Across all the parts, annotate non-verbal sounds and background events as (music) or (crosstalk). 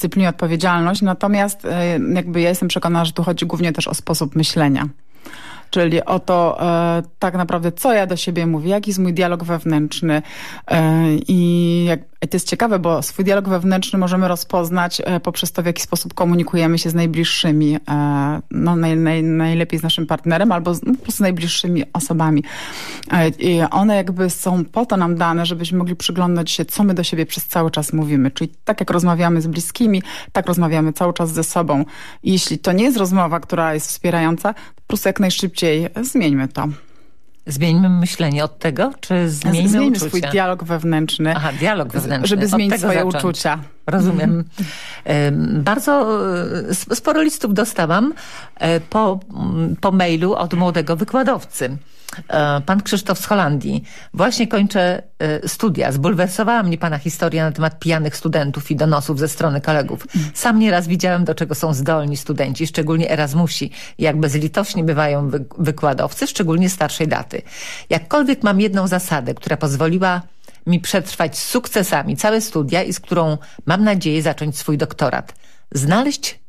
dyscyplinie, odpowiedzialność. Natomiast jakby ja jestem przekonana, że tu chodzi głównie też o sposób myślenia czyli o to e, tak naprawdę, co ja do siebie mówię, jaki jest mój dialog wewnętrzny e, i jak, to jest ciekawe, bo swój dialog wewnętrzny możemy rozpoznać e, poprzez to, w jaki sposób komunikujemy się z najbliższymi, e, no naj, naj, najlepiej z naszym partnerem albo z, no, po prostu najbliższymi osobami. E, one jakby są po to nam dane, żebyśmy mogli przyglądać się, co my do siebie przez cały czas mówimy. Czyli tak jak rozmawiamy z bliskimi, tak rozmawiamy cały czas ze sobą. I jeśli to nie jest rozmowa, która jest wspierająca, prostu jak najszybciej zmieńmy to. Zmieńmy myślenie od tego, czy zmieńmy Zmieńmy uczucia? swój dialog wewnętrzny. Aha, dialog wewnętrzny. Żeby zmienić swoje zacząć. uczucia. Rozumiem. Mhm. Bardzo e, sporo listów dostałam e, po, po mailu od młodego wykładowcy. E, pan Krzysztof z Holandii. Właśnie kończę studia. Zbulwersowała mnie pana historia na temat pijanych studentów i donosów ze strony kolegów. Sam nieraz widziałem, do czego są zdolni studenci, szczególnie Erasmusi. Jak bezlitośnie bywają wykładowcy, szczególnie starszej daty. Jakkolwiek mam jedną zasadę, która pozwoliła mi przetrwać z sukcesami całe studia i z którą mam nadzieję zacząć swój doktorat. Znaleźć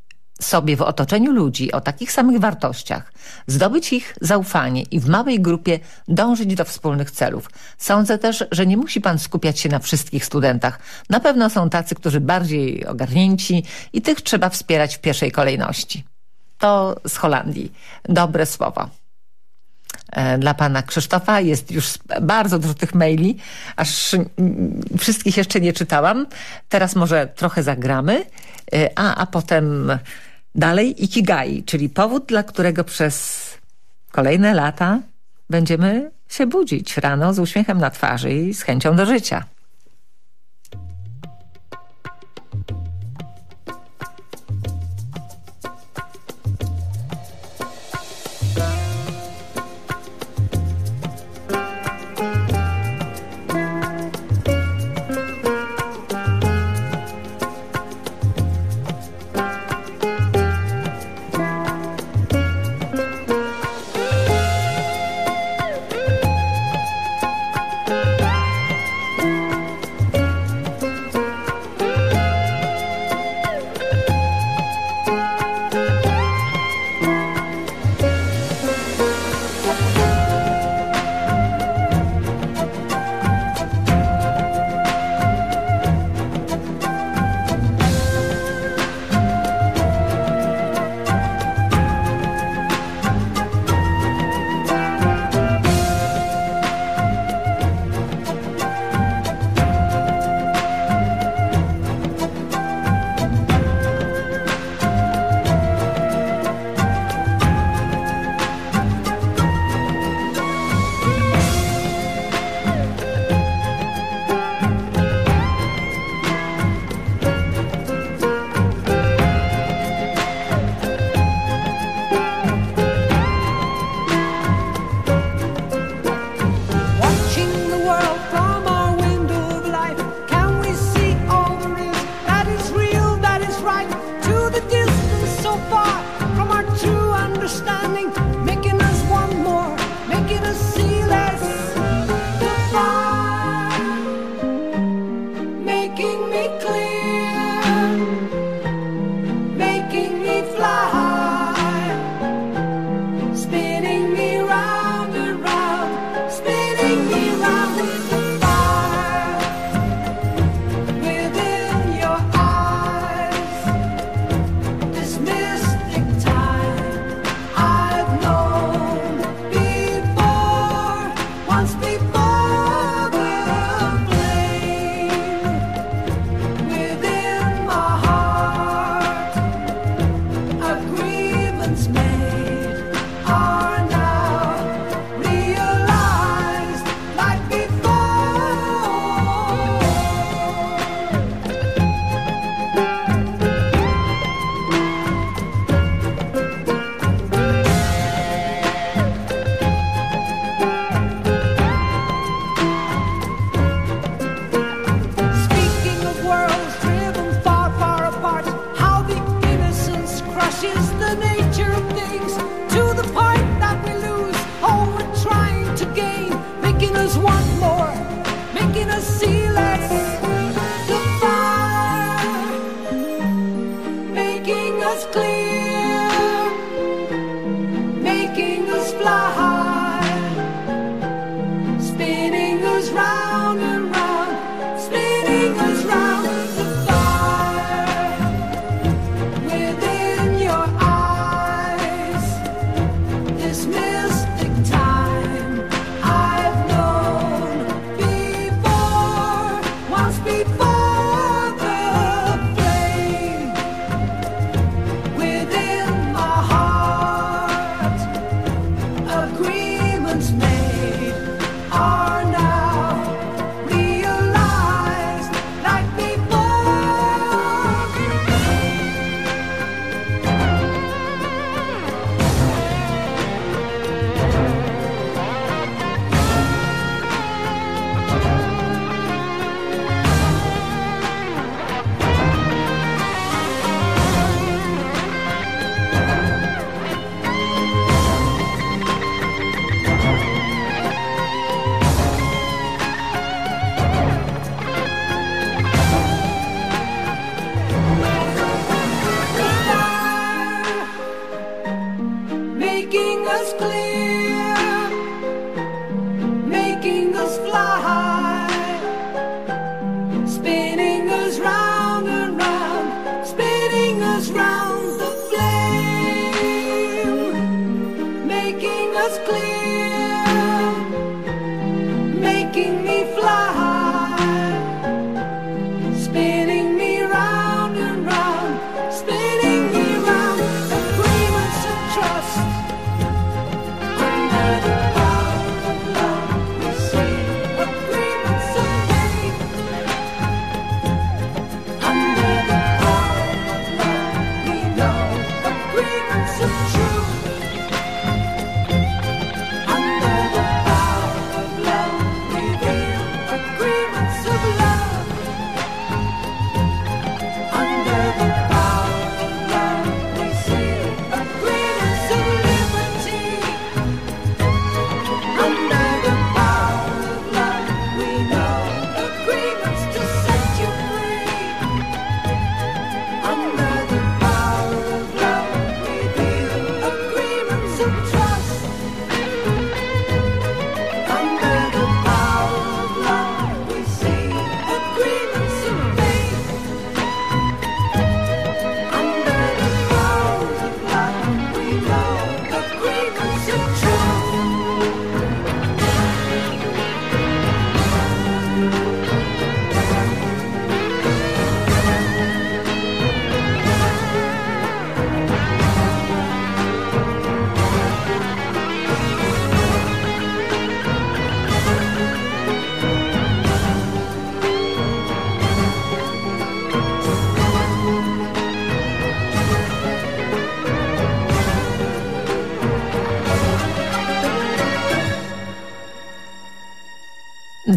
sobie w otoczeniu ludzi o takich samych wartościach, zdobyć ich zaufanie i w małej grupie dążyć do wspólnych celów. Sądzę też, że nie musi pan skupiać się na wszystkich studentach. Na pewno są tacy, którzy bardziej ogarnięci i tych trzeba wspierać w pierwszej kolejności. To z Holandii. Dobre słowo. E, dla pana Krzysztofa. Jest już bardzo dużo tych maili, aż wszystkich jeszcze nie czytałam. Teraz może trochę zagramy, e, a, a potem dalej Ikigai, czyli powód, dla którego przez kolejne lata będziemy się budzić rano z uśmiechem na twarzy i z chęcią do życia.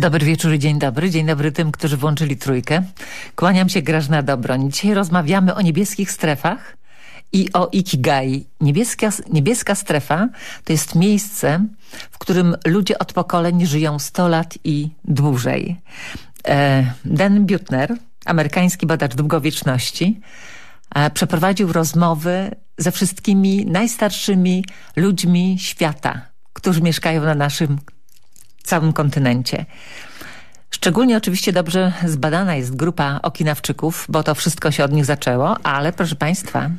Dobry wieczór, dzień dobry. Dzień dobry tym, którzy włączyli trójkę. Kłaniam się Grażna Dobroń. Dzisiaj rozmawiamy o niebieskich strefach i o Ikigai. Niebieska, niebieska strefa to jest miejsce, w którym ludzie od pokoleń żyją 100 lat i dłużej. E, Dan Butner, amerykański badacz długowieczności, e, przeprowadził rozmowy ze wszystkimi najstarszymi ludźmi świata, którzy mieszkają na naszym całym kontynencie. Szczególnie oczywiście dobrze zbadana jest grupa Okinawczyków, bo to wszystko się od nich zaczęło, ale proszę Państwa,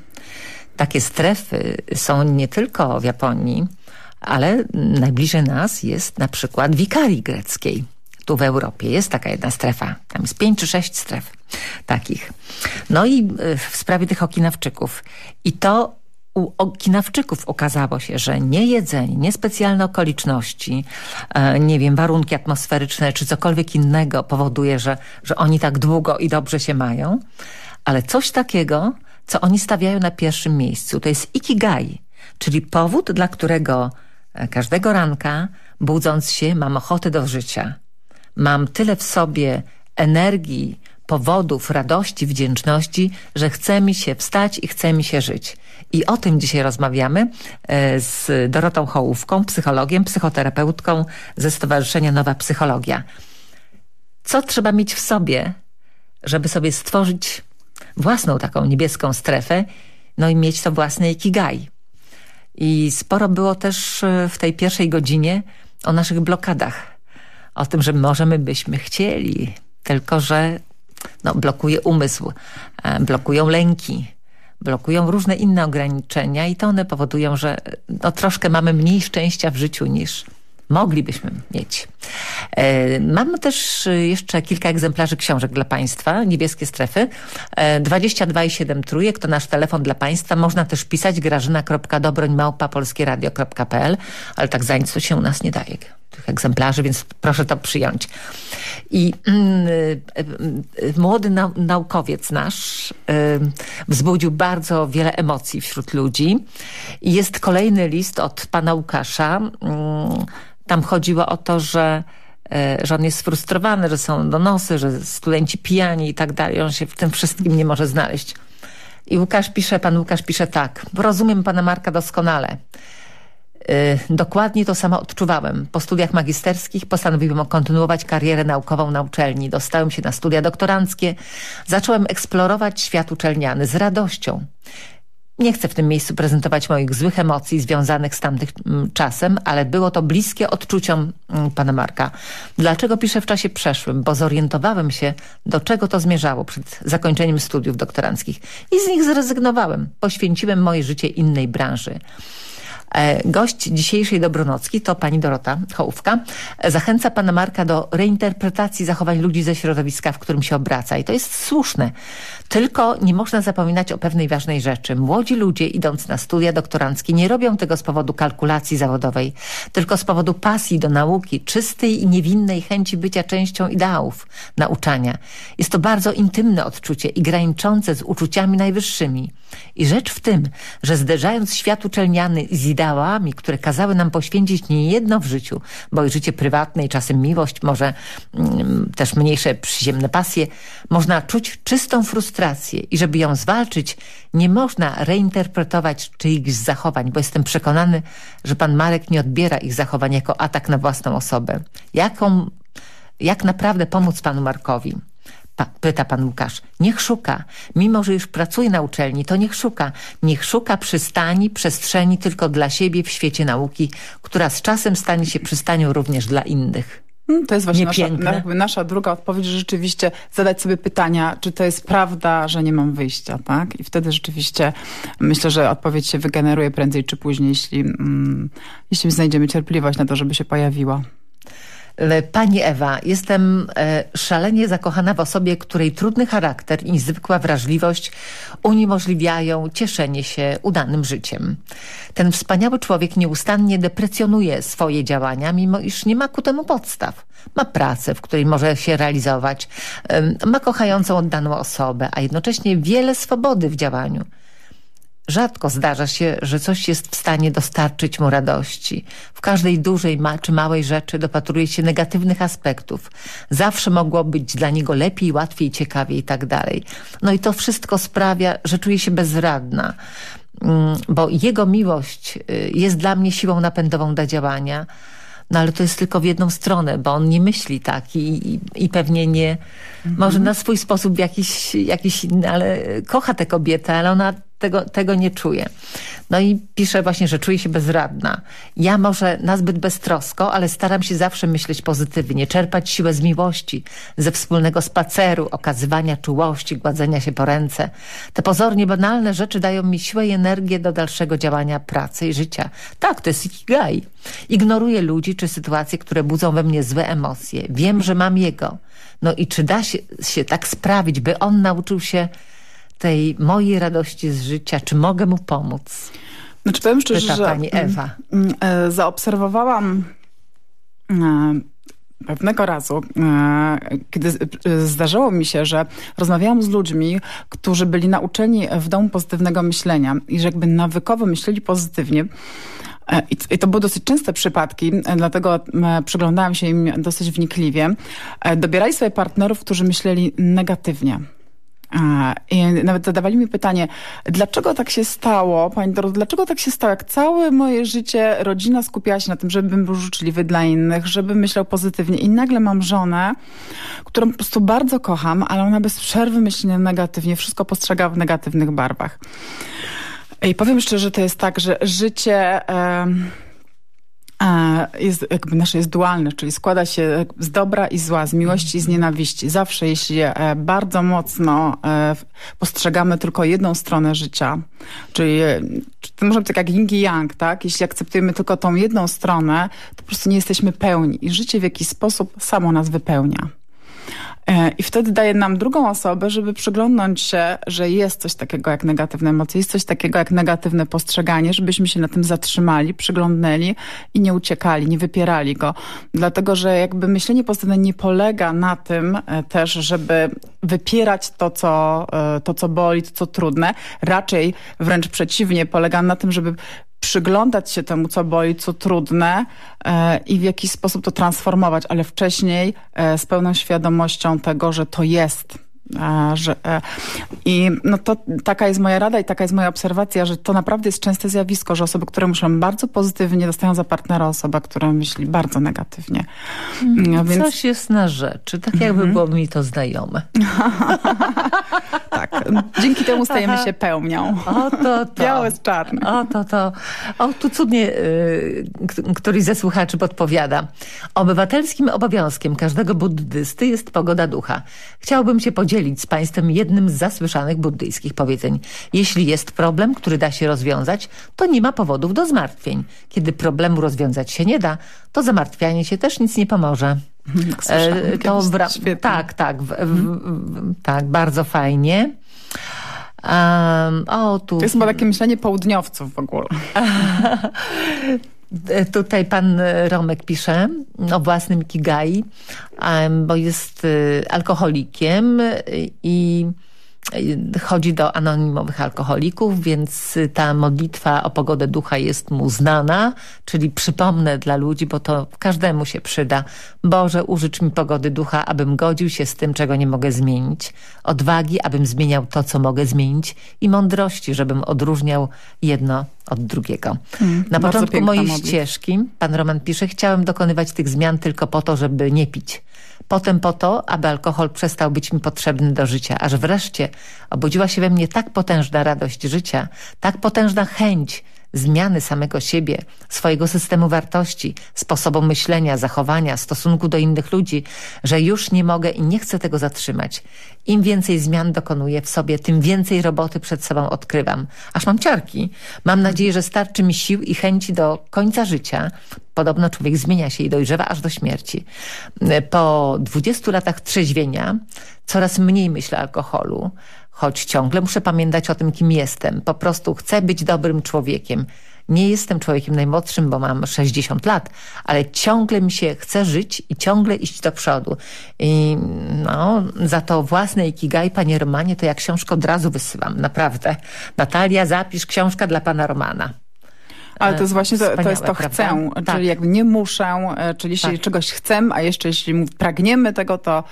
takie strefy są nie tylko w Japonii, ale najbliżej nas jest na przykład Wikarii greckiej. Tu w Europie jest taka jedna strefa. Tam jest pięć czy sześć stref takich. No i y, w sprawie tych Okinawczyków. I to u Okinawczyków okazało się, że nie jedzenie, nie specjalne okoliczności, e, nie wiem, warunki atmosferyczne czy cokolwiek innego powoduje, że, że oni tak długo i dobrze się mają, ale coś takiego, co oni stawiają na pierwszym miejscu, to jest ikigai, czyli powód, dla którego e, każdego ranka, budząc się, mam ochotę do życia. Mam tyle w sobie energii, powodów radości, wdzięczności, że chce mi się wstać i chce mi się żyć. I o tym dzisiaj rozmawiamy e, z Dorotą Hołówką, psychologiem, psychoterapeutką ze Stowarzyszenia Nowa Psychologia. Co trzeba mieć w sobie, żeby sobie stworzyć własną taką niebieską strefę, no i mieć to własne ikigai. I sporo było też e, w tej pierwszej godzinie o naszych blokadach. O tym, że możemy byśmy chcieli, tylko że no, blokuje umysł, e, blokują lęki, blokują różne inne ograniczenia i to one powodują, że no, troszkę mamy mniej szczęścia w życiu niż moglibyśmy mieć. E, mam też jeszcze kilka egzemplarzy książek dla Państwa, Niebieskie Strefy. E, 22,7 trójek to nasz telefon dla Państwa. Można też pisać grażyna.dobroń.polskieradio.pl ale tak za nic to się u nas nie daje tych egzemplarzy, więc proszę to przyjąć. I mm, y, y, młody nau naukowiec nasz y, wzbudził bardzo wiele emocji wśród ludzi. I jest kolejny list od pana Łukasza. Mm, tam chodziło o to, że że on jest sfrustrowany, że są donosy, że studenci pijani i tak dalej. On się w tym wszystkim nie może znaleźć. I Łukasz pisze, pan Łukasz pisze tak. Rozumiem pana Marka doskonale. Y, dokładnie to samo odczuwałem. Po studiach magisterskich postanowiłem kontynuować karierę naukową na uczelni. Dostałem się na studia doktoranckie. Zacząłem eksplorować świat uczelniany z radością. Nie chcę w tym miejscu prezentować moich złych emocji związanych z tamtym mm, czasem, ale było to bliskie odczuciom mm, pana Marka. Dlaczego piszę w czasie przeszłym? Bo zorientowałem się, do czego to zmierzało przed zakończeniem studiów doktoranckich. I z nich zrezygnowałem. Poświęciłem moje życie innej branży. E, gość dzisiejszej Dobronocki to pani Dorota Hołówka. Zachęca pana Marka do reinterpretacji zachowań ludzi ze środowiska, w którym się obraca. I to jest słuszne. Tylko nie można zapominać o pewnej ważnej rzeczy. Młodzi ludzie idąc na studia doktoranckie nie robią tego z powodu kalkulacji zawodowej, tylko z powodu pasji do nauki, czystej i niewinnej chęci bycia częścią ideałów nauczania. Jest to bardzo intymne odczucie i graniczące z uczuciami najwyższymi. I rzecz w tym, że zderzając świat uczelniany z ideałami, które kazały nam poświęcić niejedno w życiu, bo i życie prywatne i czasem miłość, może mm, też mniejsze przyziemne pasje, można czuć czystą frustrację i żeby ją zwalczyć, nie można reinterpretować czyichś zachowań, bo jestem przekonany, że pan Marek nie odbiera ich zachowań jako atak na własną osobę. Jaką, jak naprawdę pomóc panu Markowi? Pa, pyta pan Łukasz. Niech szuka. Mimo, że już pracuje na uczelni, to niech szuka. Niech szuka przystani, przestrzeni tylko dla siebie w świecie nauki, która z czasem stanie się przystanią również dla innych. Hmm, to jest właśnie nasza, nasza, druga odpowiedź, że rzeczywiście zadać sobie pytania, czy to jest prawda, że nie mam wyjścia, tak? I wtedy rzeczywiście myślę, że odpowiedź się wygeneruje prędzej czy później, jeśli, mm, jeśli znajdziemy cierpliwość na to, żeby się pojawiła. Pani Ewa, jestem e, szalenie zakochana w osobie, której trudny charakter i niezwykła wrażliwość uniemożliwiają cieszenie się udanym życiem. Ten wspaniały człowiek nieustannie deprecjonuje swoje działania, mimo iż nie ma ku temu podstaw. Ma pracę, w której może się realizować, ma kochającą oddaną osobę, a jednocześnie wiele swobody w działaniu. Rzadko zdarza się, że coś jest w stanie dostarczyć mu radości. W każdej dużej czy małej rzeczy dopatruje się negatywnych aspektów. Zawsze mogło być dla niego lepiej, łatwiej, ciekawiej i tak dalej. No i to wszystko sprawia, że czuje się bezradna mm, bo jego miłość y, jest dla mnie siłą napędową do działania, no ale to jest tylko w jedną stronę, bo on nie myśli tak i, i, i pewnie nie, mhm. może na swój sposób jakiś, jakiś inny, ale kocha tę kobietę, ale ona tego, tego nie czuje. No i pisze właśnie, że czuje się bezradna. Ja może nazbyt beztrosko, ale staram się zawsze myśleć pozytywnie, czerpać siłę z miłości, ze wspólnego spaceru, okazywania czułości, gładzenia się po ręce. Te pozornie banalne rzeczy dają mi siłę i energię do dalszego działania pracy i życia. Tak, to jest ikigai. Ignoruję ludzi czy sytuacje, które budzą we mnie złe emocje. Wiem, że mam jego. No i czy da się, się tak sprawić, by on nauczył się tej mojej radości z życia, czy mogę mu pomóc? Znaczy powiem szczerze, Pyta że pani Ewa. Mm, mm, e, zaobserwowałam e, pewnego razu, e, kiedy zdarzyło mi się, że rozmawiałam z ludźmi, którzy byli nauczeni w domu pozytywnego myślenia i że jakby nawykowo myśleli pozytywnie, i to były dosyć częste przypadki, dlatego przyglądałam się im dosyć wnikliwie. Dobierali sobie partnerów, którzy myśleli negatywnie. I nawet zadawali mi pytanie, dlaczego tak się stało, Pani Doro, dlaczego tak się stało, jak całe moje życie rodzina skupiała się na tym, żebym był życzliwy dla innych, żeby myślał pozytywnie i nagle mam żonę, którą po prostu bardzo kocham, ale ona bez przerwy myśli negatywnie, wszystko postrzega w negatywnych barwach. I powiem szczerze, to jest tak, że życie... Yy, jest, jakby nasze jest dualne, czyli składa się z dobra i zła, z miłości i z nienawiści. Zawsze, jeśli e, bardzo mocno e, postrzegamy tylko jedną stronę życia, czyli e, to może być tak jak yin i yang, tak? Jeśli akceptujemy tylko tą jedną stronę, to po prostu nie jesteśmy pełni i życie w jakiś sposób samo nas wypełnia. E, I wtedy daje nam drugą osobę, żeby przyglądnąć się, że jest coś takiego jak negatywne emocje, jest coś takiego jak negatywne postrzeganie, żebyśmy się na tym zatrzymali, przyglądnęli i nie uciekali, nie wypierali go. Dlatego, że jakby myślenie pozytywne nie polega na tym e, też, żeby wypierać to, co, e, to, co boli, to, co trudne. Raczej wręcz przeciwnie, polega na tym, żeby przyglądać się temu, co boli, co trudne e, i w jakiś sposób to transformować, ale wcześniej e, z pełną świadomością tego, że to jest że, e, I no to taka jest moja rada i taka jest moja obserwacja, że to naprawdę jest częste zjawisko, że osoby, które myślą bardzo pozytywnie, dostają za partnera osoba, która myśli bardzo negatywnie. Mm, no, więc... Coś jest na rzeczy, tak jakby mm -hmm. było mi to znajome. (laughs) tak, dzięki temu stajemy się pełnią. O to, to. Białe z czarnym. O to, to. O, tu cudnie y, któryś ze słuchaczy podpowiada. Obywatelskim obowiązkiem każdego buddysty jest pogoda ducha. Chciałbym się podzielić podzielić z Państwem jednym z zasłyszanych buddyjskich powiedzeń. Jeśli jest problem, który da się rozwiązać, to nie ma powodów do zmartwień. Kiedy problemu rozwiązać się nie da, to zamartwianie się też nic nie pomoże. e, to tak, tak, w, w, tak, bardzo fajnie. Um, o, tu... To jest chyba takie myślenie południowców w ogóle. (laughs) Tutaj pan Romek pisze o własnym Kigai, bo jest y, alkoholikiem i chodzi do anonimowych alkoholików, więc ta modlitwa o pogodę ducha jest mu znana, czyli przypomnę dla ludzi, bo to każdemu się przyda. Boże, użycz mi pogody ducha, abym godził się z tym, czego nie mogę zmienić. Odwagi, abym zmieniał to, co mogę zmienić i mądrości, żebym odróżniał jedno od drugiego. Hmm, Na początku mojej ścieżki, pan Roman pisze, chciałem dokonywać tych zmian tylko po to, żeby nie pić. Potem po to, aby alkohol przestał być mi potrzebny do życia, aż wreszcie obudziła się we mnie tak potężna radość życia, tak potężna chęć zmiany samego siebie, swojego systemu wartości, sposobu myślenia, zachowania, stosunku do innych ludzi, że już nie mogę i nie chcę tego zatrzymać. Im więcej zmian dokonuję w sobie, tym więcej roboty przed sobą odkrywam. Aż mam ciarki. Mam nadzieję, że starczy mi sił i chęci do końca życia. Podobno człowiek zmienia się i dojrzewa aż do śmierci. Po 20 latach trzeźwienia coraz mniej myślę o alkoholu choć ciągle muszę pamiętać o tym, kim jestem. Po prostu chcę być dobrym człowiekiem. Nie jestem człowiekiem najmłodszym, bo mam 60 lat, ale ciągle mi się chce żyć i ciągle iść do przodu. I no, za to własne Ikigai, panie Romanie, to ja książkę od razu wysyłam, naprawdę. Natalia, zapisz książka dla pana Romana. Ale to jest właśnie to, to, jest to prawda? chcę, tak. czyli jakby nie muszę, e, czyli jeśli tak. czegoś chcę, a jeszcze jeśli pragniemy tego, to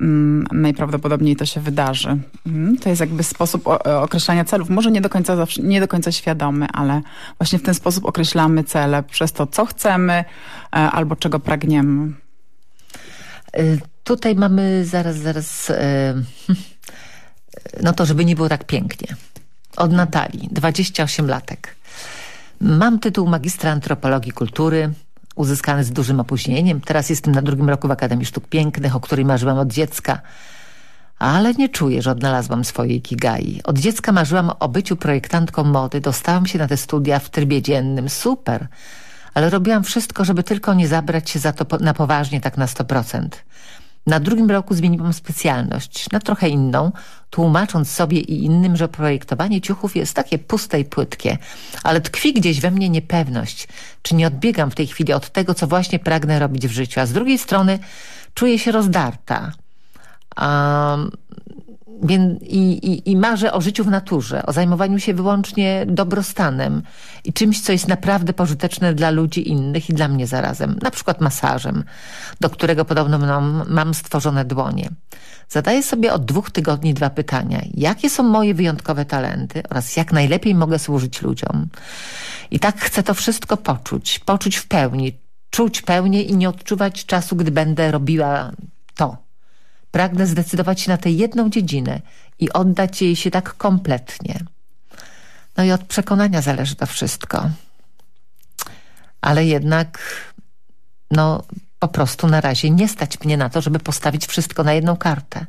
mm, najprawdopodobniej to się wydarzy. Mm, to jest jakby sposób o, określania celów. Może nie do końca zawsze, nie do końca świadomy, ale właśnie w ten sposób określamy cele przez to, co chcemy e, albo czego pragniemy. Tutaj mamy zaraz, zaraz, e, (laughs) no to żeby nie było tak pięknie. Od Natalii, 28 latek. Mam tytuł magistra antropologii kultury, uzyskany z dużym opóźnieniem. Teraz jestem na drugim roku w Akademii Sztuk Pięknych, o której marzyłam od dziecka. Ale nie czuję, że odnalazłam swojej kigai. Od dziecka marzyłam o byciu projektantką mody. Dostałam się na te studia w trybie dziennym. Super! Ale robiłam wszystko, żeby tylko nie zabrać się za to na poważnie tak na 100%. Na drugim roku zmieniłam specjalność, na trochę inną, tłumacząc sobie i innym, że projektowanie ciuchów jest takie puste i płytkie. Ale tkwi gdzieś we mnie niepewność, czy nie odbiegam w tej chwili od tego, co właśnie pragnę robić w życiu. A z drugiej strony czuję się rozdarta. Um, i, i, I marzę o życiu w naturze, o zajmowaniu się wyłącznie dobrostanem i czymś, co jest naprawdę pożyteczne dla ludzi innych i dla mnie zarazem. Na przykład masażem, do którego podobno mam, mam stworzone dłonie. Zadaję sobie od dwóch tygodni dwa pytania. Jakie są moje wyjątkowe talenty oraz jak najlepiej mogę służyć ludziom? I tak chcę to wszystko poczuć, poczuć w pełni, czuć pełnię i nie odczuwać czasu, gdy będę robiła to Pragnę zdecydować się na tę jedną dziedzinę i oddać jej się tak kompletnie. No i od przekonania zależy to wszystko. Ale jednak, no po prostu na razie nie stać mnie na to, żeby postawić wszystko na jedną kartę.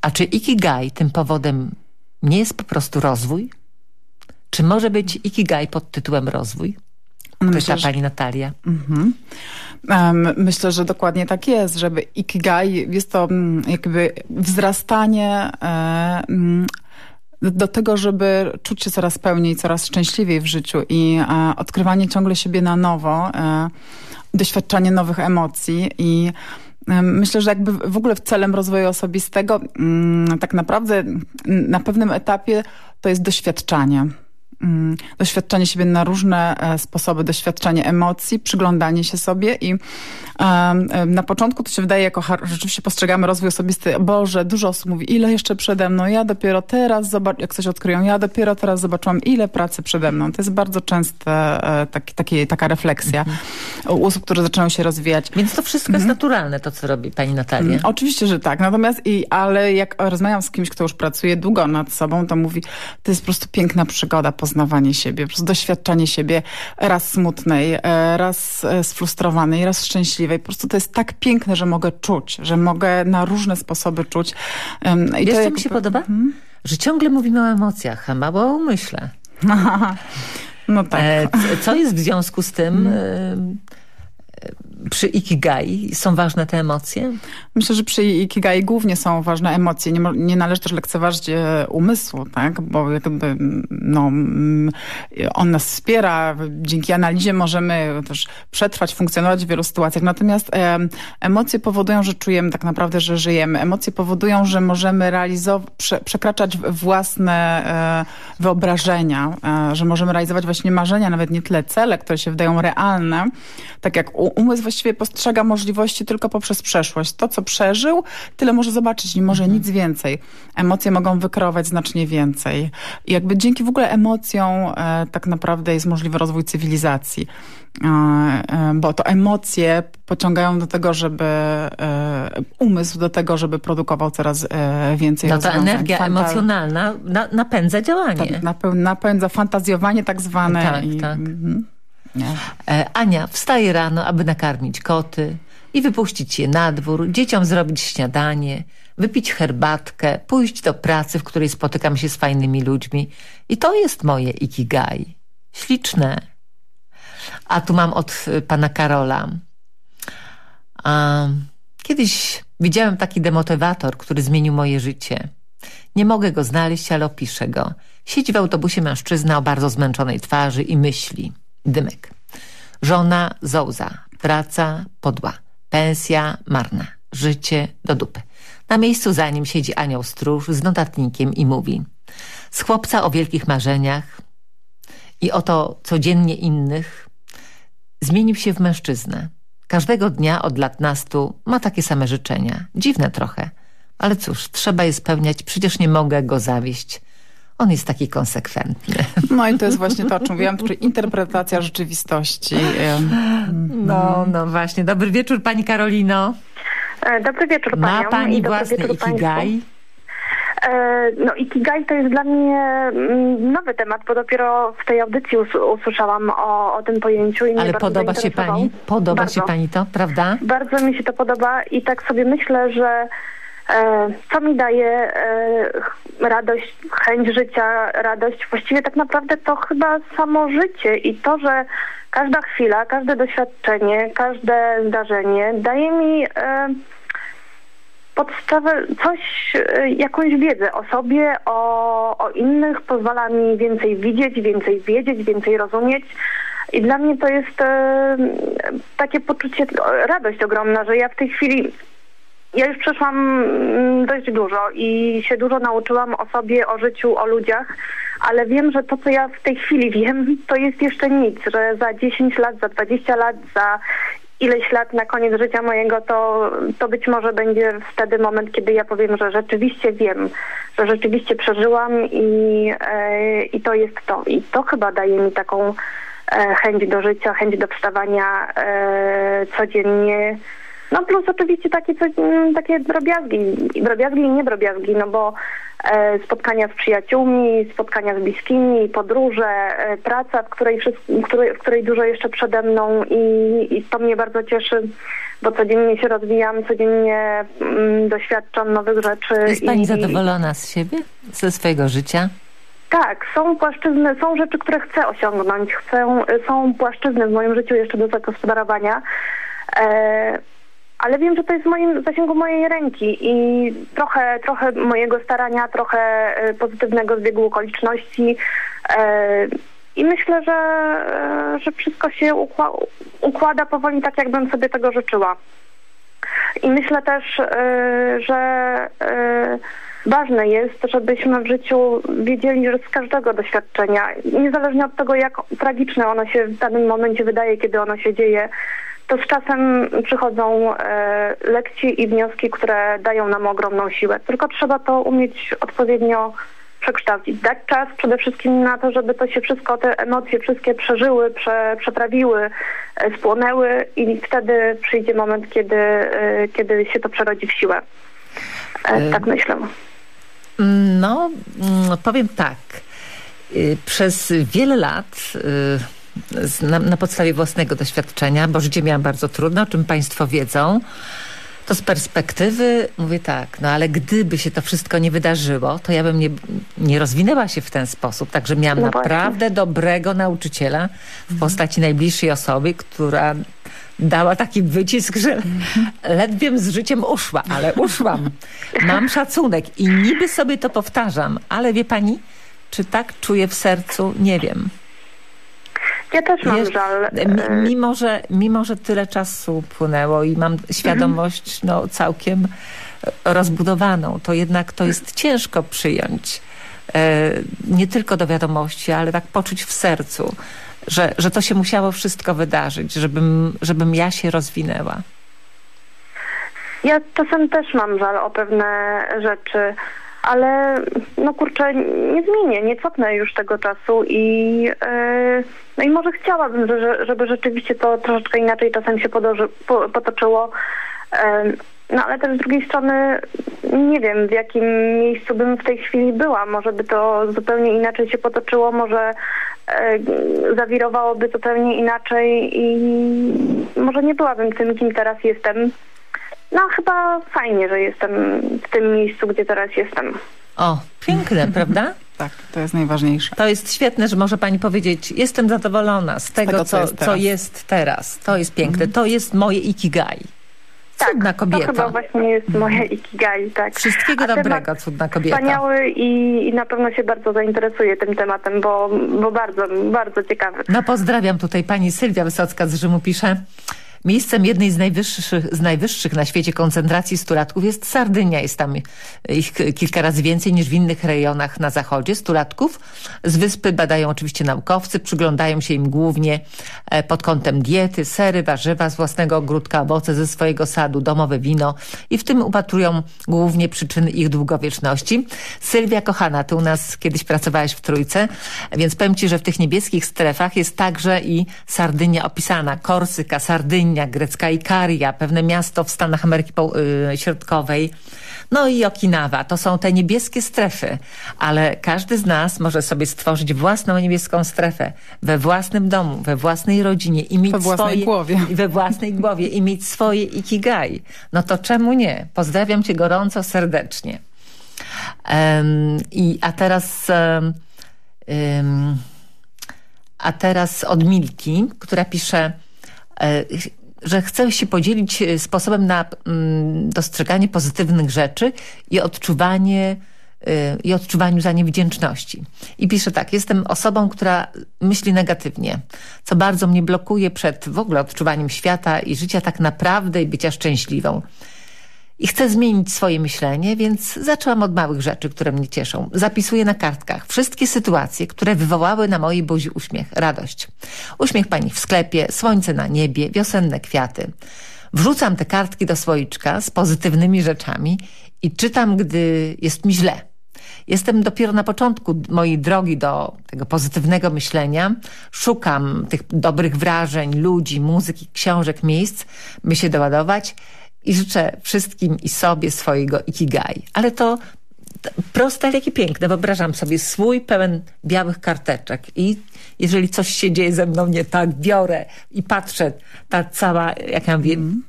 A czy Ikigai tym powodem nie jest po prostu rozwój? Czy może być Ikigai pod tytułem rozwój? Pyta Myślę, pani Natalia. Mhm. Myślę, że dokładnie tak jest, żeby Ikigai jest to mm, jakby wzrastanie e, mm, do tego, żeby czuć się coraz pełniej, coraz szczęśliwiej w życiu i e, odkrywanie ciągle siebie na nowo, e, doświadczanie nowych emocji i Myślę, że jakby w ogóle celem rozwoju osobistego mm, tak naprawdę na pewnym etapie to jest doświadczanie. Mm, doświadczanie siebie na różne e, sposoby, doświadczanie emocji, przyglądanie się sobie i na początku to się wydaje jako rzeczywiście postrzegamy rozwój osobisty, Boże, dużo osób mówi, ile jeszcze przede mną, ja dopiero teraz, zobacz, jak coś odkryją, ja dopiero teraz zobaczyłam, ile pracy przede mną. To jest bardzo częste e, taki, taki, taka refleksja mhm. u osób, które zaczynają się rozwijać. Więc to wszystko mhm. jest naturalne, to co robi pani Natalia. Mhm. Oczywiście, że tak. Natomiast, i, ale jak rozmawiam z kimś, kto już pracuje długo nad sobą, to mówi, to jest po prostu piękna przygoda, poznawanie siebie, po prostu doświadczanie siebie raz smutnej, e, raz e, sfrustrowanej, raz szczęśliwej. Po prostu to jest tak piękne, że mogę czuć, że mogę na różne sposoby czuć. I Wiesz, to co mi się podoba? Hmm? Że ciągle mówimy o emocjach, a mało o umyśle. (laughs) No tak. E, co jest w związku z tym... Przy Ikigai są ważne te emocje? Myślę, że przy Ikigai głównie są ważne emocje. Nie, nie należy też lekceważyć e, umysłu, tak? bo jakby, no, mm, on nas wspiera. Dzięki analizie możemy też przetrwać, funkcjonować w wielu sytuacjach. Natomiast e, emocje powodują, że czujemy tak naprawdę, że żyjemy. Emocje powodują, że możemy realizować, prze, przekraczać własne e, wyobrażenia, e, że możemy realizować właśnie marzenia, nawet nie tyle cele, które się wydają realne. Tak jak umysł właściwie postrzega możliwości tylko poprzez przeszłość. To, co przeżył, tyle może zobaczyć, nie może mhm. nic więcej. Emocje mogą wykreować znacznie więcej. I jakby dzięki w ogóle emocjom e, tak naprawdę jest możliwy rozwój cywilizacji. E, e, bo to emocje pociągają do tego, żeby e, umysł do tego, żeby produkował coraz e, więcej No ta energia Fanta emocjonalna na, napędza działanie. Tak, napędza fantazjowanie tak zwane. Tak, i, tak. Mm, E, Ania wstaje rano, aby nakarmić koty i wypuścić je na dwór, dzieciom zrobić śniadanie, wypić herbatkę, pójść do pracy, w której spotykam się z fajnymi ludźmi. I to jest moje ikigai. Śliczne. A tu mam od e, pana Karola. Kiedyś widziałem taki demotywator, który zmienił moje życie. Nie mogę go znaleźć, ale opiszę go. Siedzi w autobusie mężczyzna o bardzo zmęczonej twarzy i myśli. Dymek. Żona Zołza. Praca podła. Pensja marna. Życie do dupy. Na miejscu za nim siedzi anioł stróż z notatnikiem i mówi z chłopca o wielkich marzeniach i oto codziennie innych zmienił się w mężczyznę. Każdego dnia od lat nastu ma takie same życzenia. Dziwne trochę. Ale cóż, trzeba je spełniać, przecież nie mogę go zawieść. On jest taki konsekwentny. No i to jest właśnie to, o czym mówiłam, czyli interpretacja rzeczywistości. No, no właśnie. Dobry wieczór Pani Karolino. E, dobry wieczór Panią. Ma Pani własny ikigai? E, no Ikigai to jest dla mnie mm, nowy temat, bo dopiero w tej audycji us usłyszałam o, o tym pojęciu. I Ale podoba się Pani? Podoba bardzo. się Pani to, prawda? Bardzo mi się to podoba i tak sobie myślę, że co mi daje e, radość, chęć życia, radość, właściwie tak naprawdę to chyba samo życie i to, że każda chwila, każde doświadczenie, każde zdarzenie daje mi e, podstawę, coś, e, jakąś wiedzę o sobie, o, o innych, pozwala mi więcej widzieć, więcej wiedzieć, więcej rozumieć. I dla mnie to jest e, takie poczucie, radość ogromna, że ja w tej chwili, ja już przeszłam mm, dość dużo i się dużo nauczyłam o sobie, o życiu, o ludziach, ale wiem, że to, co ja w tej chwili wiem, to jest jeszcze nic, że za 10 lat, za 20 lat, za ileś lat na koniec życia mojego, to, to być może będzie wtedy moment, kiedy ja powiem, że rzeczywiście wiem, że rzeczywiście przeżyłam i, e, i to jest to. I to chyba daje mi taką e, chęć do życia, chęć do wstawania e, codziennie. No plus oczywiście takie, co, takie drobiazgi, drobiazgi i niedrobiazgi, no bo E, spotkania z przyjaciółmi, spotkania z bliskimi, podróże, e, praca, w której, w której, dużo jeszcze przede mną i, i to mnie bardzo cieszy, bo codziennie się rozwijam, codziennie mm, doświadczam nowych rzeczy. Jest Pani i, zadowolona z siebie, ze swojego życia? Tak, są płaszczyzny, są rzeczy, które chcę osiągnąć, chcę, są płaszczyzny w moim życiu jeszcze do zagospodarowania. E, ale wiem, że to jest w moim zasięgu mojej ręki i trochę, trochę mojego starania, trochę e, pozytywnego zbiegu okoliczności e, i myślę, że, e, że wszystko się układa powoli tak, jakbym sobie tego życzyła. I myślę też, że ważne jest, żebyśmy w życiu wiedzieli, że z każdego doświadczenia, niezależnie od tego, jak tragiczne ono się w danym momencie wydaje, kiedy ono się dzieje, to z czasem przychodzą e, lekcje i wnioski, które dają nam ogromną siłę. Tylko trzeba to umieć odpowiednio przekształcić. Dać czas przede wszystkim na to, żeby to się wszystko, te emocje wszystkie przeżyły, prze, przetrawiły, e, spłonęły i wtedy przyjdzie moment, kiedy, e, kiedy się to przerodzi w siłę. Tak myślę. No, mm, powiem tak. Przez wiele lat na, na podstawie własnego doświadczenia, bo życie miałam bardzo trudne, o czym Państwo wiedzą, to z perspektywy mówię tak, no ale gdyby się to wszystko nie wydarzyło, to ja bym nie, nie rozwinęła się w ten sposób. Także miałam no naprawdę dobrego nauczyciela w postaci najbliższej osoby, która dała taki wycisk, że ledwie z życiem uszła, ale uszłam. Mam szacunek i niby sobie to powtarzam, ale wie pani, czy tak czuję w sercu? Nie wiem. Ja też mam Wiesz, żal. E, mimo że, mimo, że tyle czasu płynęło i mam świadomość no, całkiem rozbudowaną, to jednak to jest ciężko przyjąć. E, nie tylko do wiadomości, ale tak poczuć w sercu, że, że to się musiało wszystko wydarzyć, żebym, żebym ja się rozwinęła. Ja czasem też mam żal o pewne rzeczy ale no kurczę, nie zmienię, nie cofnę już tego czasu i yy, no i może chciałabym, że, żeby rzeczywiście to troszeczkę inaczej czasem się potoczyło. Yy, no ale też z drugiej strony nie wiem, w jakim miejscu bym w tej chwili była. Może by to zupełnie inaczej się potoczyło, może e, zawirowałoby zupełnie inaczej i może nie byłabym tym, kim teraz jestem. No chyba fajnie, że jestem w tym miejscu, gdzie teraz jestem. O, piękne, (laughs) prawda? Tak, to jest najważniejsze. To jest świetne, że może pani powiedzieć, jestem zadowolona z tego, z tego co, co, jest co, jest teraz. To jest piękne. Mhm. To jest moje ikigai. Tak, Cudna kobieta. To chyba właśnie jest moje ikigai, tak. Wszystkiego A dobrego, cudna kobieta. Wspaniały i, i na pewno się bardzo zainteresuję tym tematem, bo, bo bardzo, bardzo ciekawy. No pozdrawiam tutaj pani Sylwia Wysocka z Rzymu pisze. Miejscem jednej z najwyższych, z najwyższych na świecie koncentracji stulatków jest Sardynia. Jest tam ich kilka razy więcej niż w innych rejonach na zachodzie. Stulatków z wyspy badają oczywiście naukowcy, przyglądają się im głównie e, pod kątem diety, sery, warzywa z własnego ogródka, owoce ze swojego sadu, domowe wino i w tym upatrują głównie przyczyny ich długowieczności. Sylwia kochana, ty u nas kiedyś pracowałaś w Trójce, więc powiem ci, że w tych niebieskich strefach jest także i Sardynia opisana. Korsyka, Sardynia, grecka Ikaria, pewne miasto w Stanach Ameryki Środkowej, no i Okinawa. To są te niebieskie strefy, ale każdy z nas może sobie stworzyć własną niebieską strefę we własnym domu, we własnej rodzinie i mieć we własnej swoje, głowie. I we własnej głowie i mieć swoje ikigai. No to czemu nie? Pozdrawiam cię gorąco, serdecznie. Um, i, a teraz... Um, um, a teraz od Milki, która pisze że chcę się podzielić e, sposobem na mm, dostrzeganie pozytywnych rzeczy i odczuwanie e, i odczuwaniu za nie wdzięczności. I pisze tak, jestem osobą, która myśli negatywnie, co bardzo mnie blokuje przed w ogóle odczuwaniem świata i życia tak naprawdę i bycia szczęśliwą. I chcę zmienić swoje myślenie, więc zaczęłam od małych rzeczy, które mnie cieszą. Zapisuję na kartkach wszystkie sytuacje, które wywołały na mojej buzi uśmiech, radość. Uśmiech pani w sklepie, słońce na niebie, wiosenne kwiaty. Wrzucam te kartki do słoiczka z pozytywnymi rzeczami i czytam, gdy jest mi źle. Jestem dopiero na początku mojej drogi do tego pozytywnego myślenia. Szukam tych dobrych wrażeń, ludzi, muzyki, książek, miejsc, by się doładować i życzę wszystkim i sobie swojego ikigai. Ale to proste, ale jakie piękne. Wyobrażam sobie swój pełen białych karteczek i jeżeli coś się dzieje ze mną nie tak, biorę i patrzę, ta cała, jak ja mówię, mm.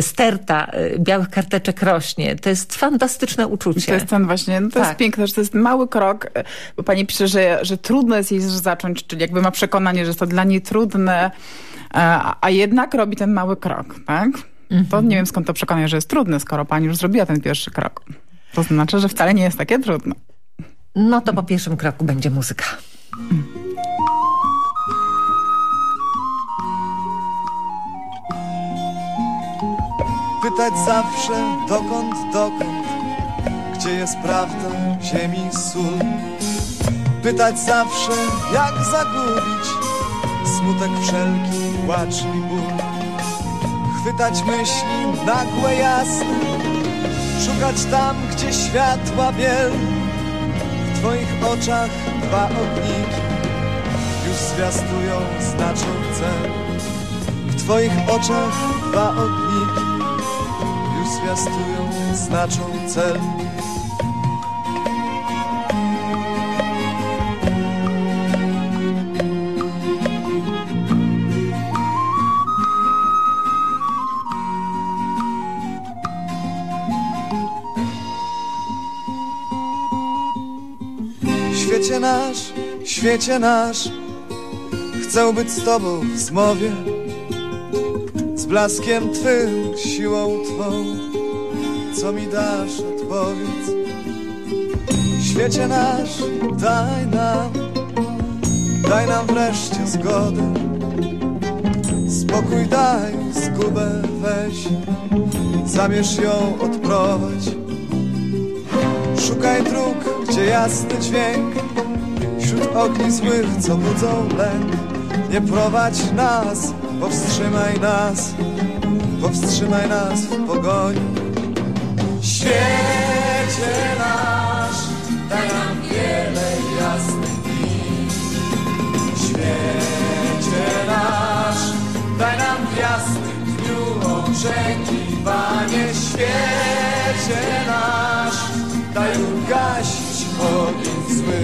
sterta y, białych karteczek rośnie. To jest fantastyczne uczucie. To jest ten właśnie, no to tak. jest piękne, że to jest mały krok, y, bo pani pisze, że, że trudno jest jej zacząć, czyli jakby ma przekonanie, że jest to dla niej trudne, a, a jednak robi ten mały krok, tak? To nie wiem skąd to przekonanie, że jest trudne, skoro pani już zrobiła ten pierwszy krok. To znaczy, że wcale nie jest takie trudne. No to po pierwszym kroku będzie muzyka. Pytać zawsze dokąd, dokąd, gdzie jest prawda, ziemi sól. Pytać zawsze jak zagubić smutek wszelki, płacz i ból chwytać myśli nagłe jasne, szukać tam, gdzie światła biel. W Twoich oczach dwa ogniki już zwiastują, znaczą cel. W Twoich oczach dwa ogniki już zwiastują, znaczą cel. Świecie nasz, świecie nasz. Chcę być z Tobą w zmowie Z blaskiem Twym, siłą Twą Co mi dasz, odpowiedz Świecie nasz, daj nam Daj nam wreszcie zgodę Spokój daj, zgubę weź Zamierz ją odprowadź Szukaj dróg, gdzie jasny dźwięk. Wśród ogni złych, co budzą lęk. Nie prowadź nas, powstrzymaj nas. Powstrzymaj nas w pogoni. Świecie nasz, daj nam wiele jasnych dni. Świecie nasz, daj nam w jasnym dniu oczekiwanie Świecie nasz daj ugasić ogień zły.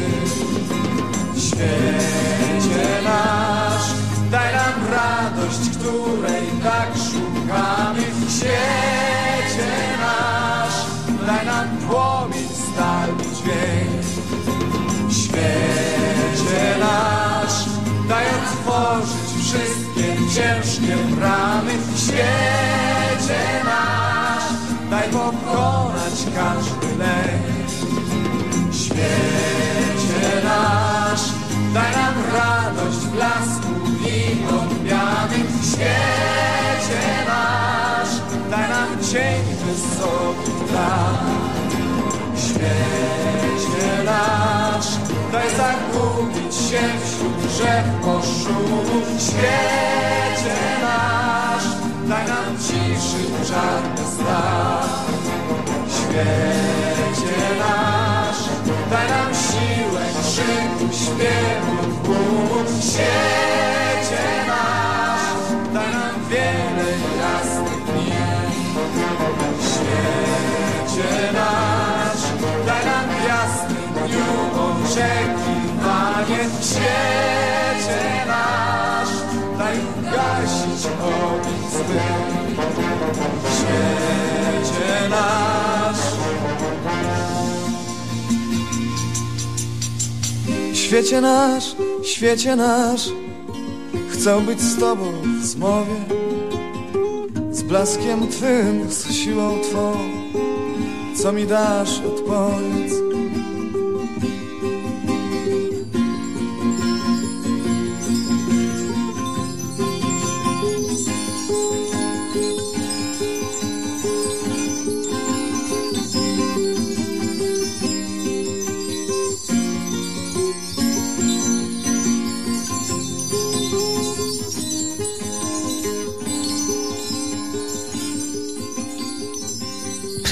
Świecie nasz, daj nam radość, której tak szukamy. Świecie nasz, daj nam płomień, stali dźwięk. Świecie nasz, daj otworzyć wszystkie ciężkie bramy daj pokonać każdy lęk. Świecie nasz, daj nam radość w blasku i odmiany. Świecie nasz, daj nam cień wysoki da. Świecie nasz, daj zagubić się wśród drzew poszumów. Świecie nasz, daj nam ciszy czarny strach. Świecie nasz, daj nam siłę krzyku, śpiewu, tłumu. Świecie nasz, daj nam wiele jasnych dni. Świecie nasz, daj nam w jasnym dniu oczekiwanie. Świecie nasz, daj ugasić ogień zły. Świecie nasz. Świecie nasz, świecie nasz, chcę być z Tobą w zmowie, z blaskiem Twym, z siłą Twą, co mi dasz, odpowiedz.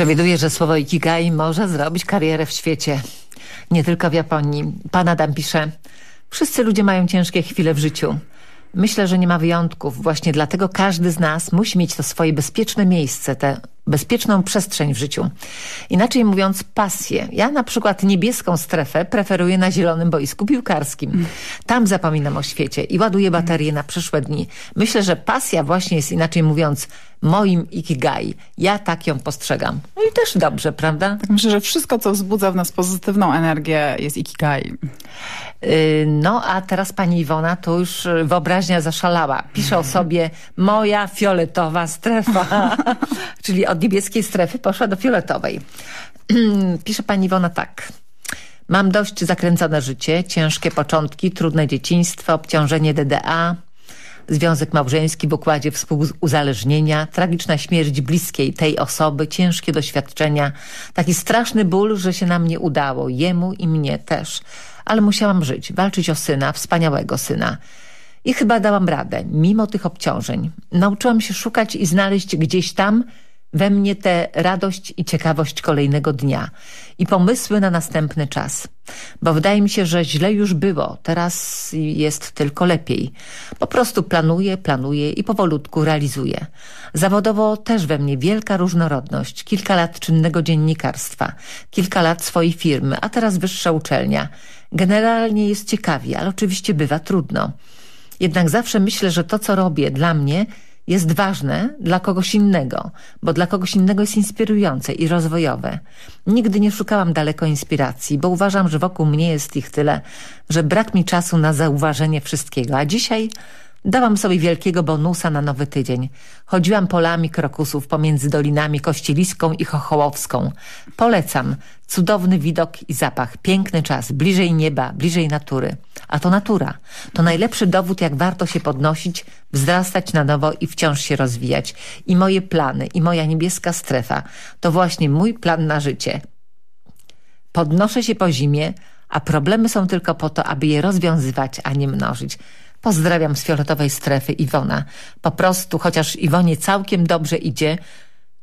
Przewiduje, że słowo Ikigai może zrobić karierę w świecie. Nie tylko w Japonii. Pan Adam pisze, wszyscy ludzie mają ciężkie chwile w życiu. Myślę, że nie ma wyjątków. Właśnie dlatego każdy z nas musi mieć to swoje bezpieczne miejsce, bezpieczną przestrzeń w życiu. Inaczej mówiąc, pasję. Ja na przykład niebieską strefę preferuję na zielonym boisku piłkarskim. Tam zapominam o świecie i ładuję baterie na przyszłe dni. Myślę, że pasja właśnie jest inaczej mówiąc moim ikigai. Ja tak ją postrzegam. No i też dobrze, prawda? Tak myślę, że wszystko, co wzbudza w nas pozytywną energię jest ikigai. Yy, No, a teraz pani Iwona to już y, wyobraźnia zaszalała. Pisze o sobie moja fioletowa strefa. (laughs) Czyli od niebieskiej strefy poszła do fioletowej. (clears throat) Pisze pani Iwona tak. Mam dość zakręcone życie, ciężkie początki, trudne dzieciństwo, obciążenie DDA, związek małżeński w układzie współuzależnienia, tragiczna śmierć bliskiej tej osoby, ciężkie doświadczenia, taki straszny ból, że się nam nie udało, jemu i mnie też. Ale musiałam żyć, walczyć o syna, wspaniałego syna. I chyba dałam radę, mimo tych obciążeń. Nauczyłam się szukać i znaleźć gdzieś tam we mnie tę radość i ciekawość kolejnego dnia i pomysły na następny czas. Bo wydaje mi się, że źle już było, teraz jest tylko lepiej. Po prostu planuję, planuję i powolutku realizuję. Zawodowo też we mnie wielka różnorodność, kilka lat czynnego dziennikarstwa, kilka lat swojej firmy, a teraz wyższa uczelnia. Generalnie jest ciekawie, ale oczywiście bywa trudno. Jednak zawsze myślę, że to, co robię dla mnie, jest ważne dla kogoś innego, bo dla kogoś innego jest inspirujące i rozwojowe. Nigdy nie szukałam daleko inspiracji, bo uważam, że wokół mnie jest ich tyle, że brak mi czasu na zauważenie wszystkiego. A dzisiaj dałam sobie wielkiego bonusa na nowy tydzień. Chodziłam polami krokusów pomiędzy dolinami Kościeliską i Chochołowską. Polecam. Cudowny widok i zapach, piękny czas, bliżej nieba, bliżej natury. A to natura. To najlepszy dowód, jak warto się podnosić, wzrastać na nowo i wciąż się rozwijać. I moje plany, i moja niebieska strefa to właśnie mój plan na życie. Podnoszę się po zimie, a problemy są tylko po to, aby je rozwiązywać, a nie mnożyć. Pozdrawiam z fioletowej strefy Iwona. Po prostu, chociaż Iwonie całkiem dobrze idzie,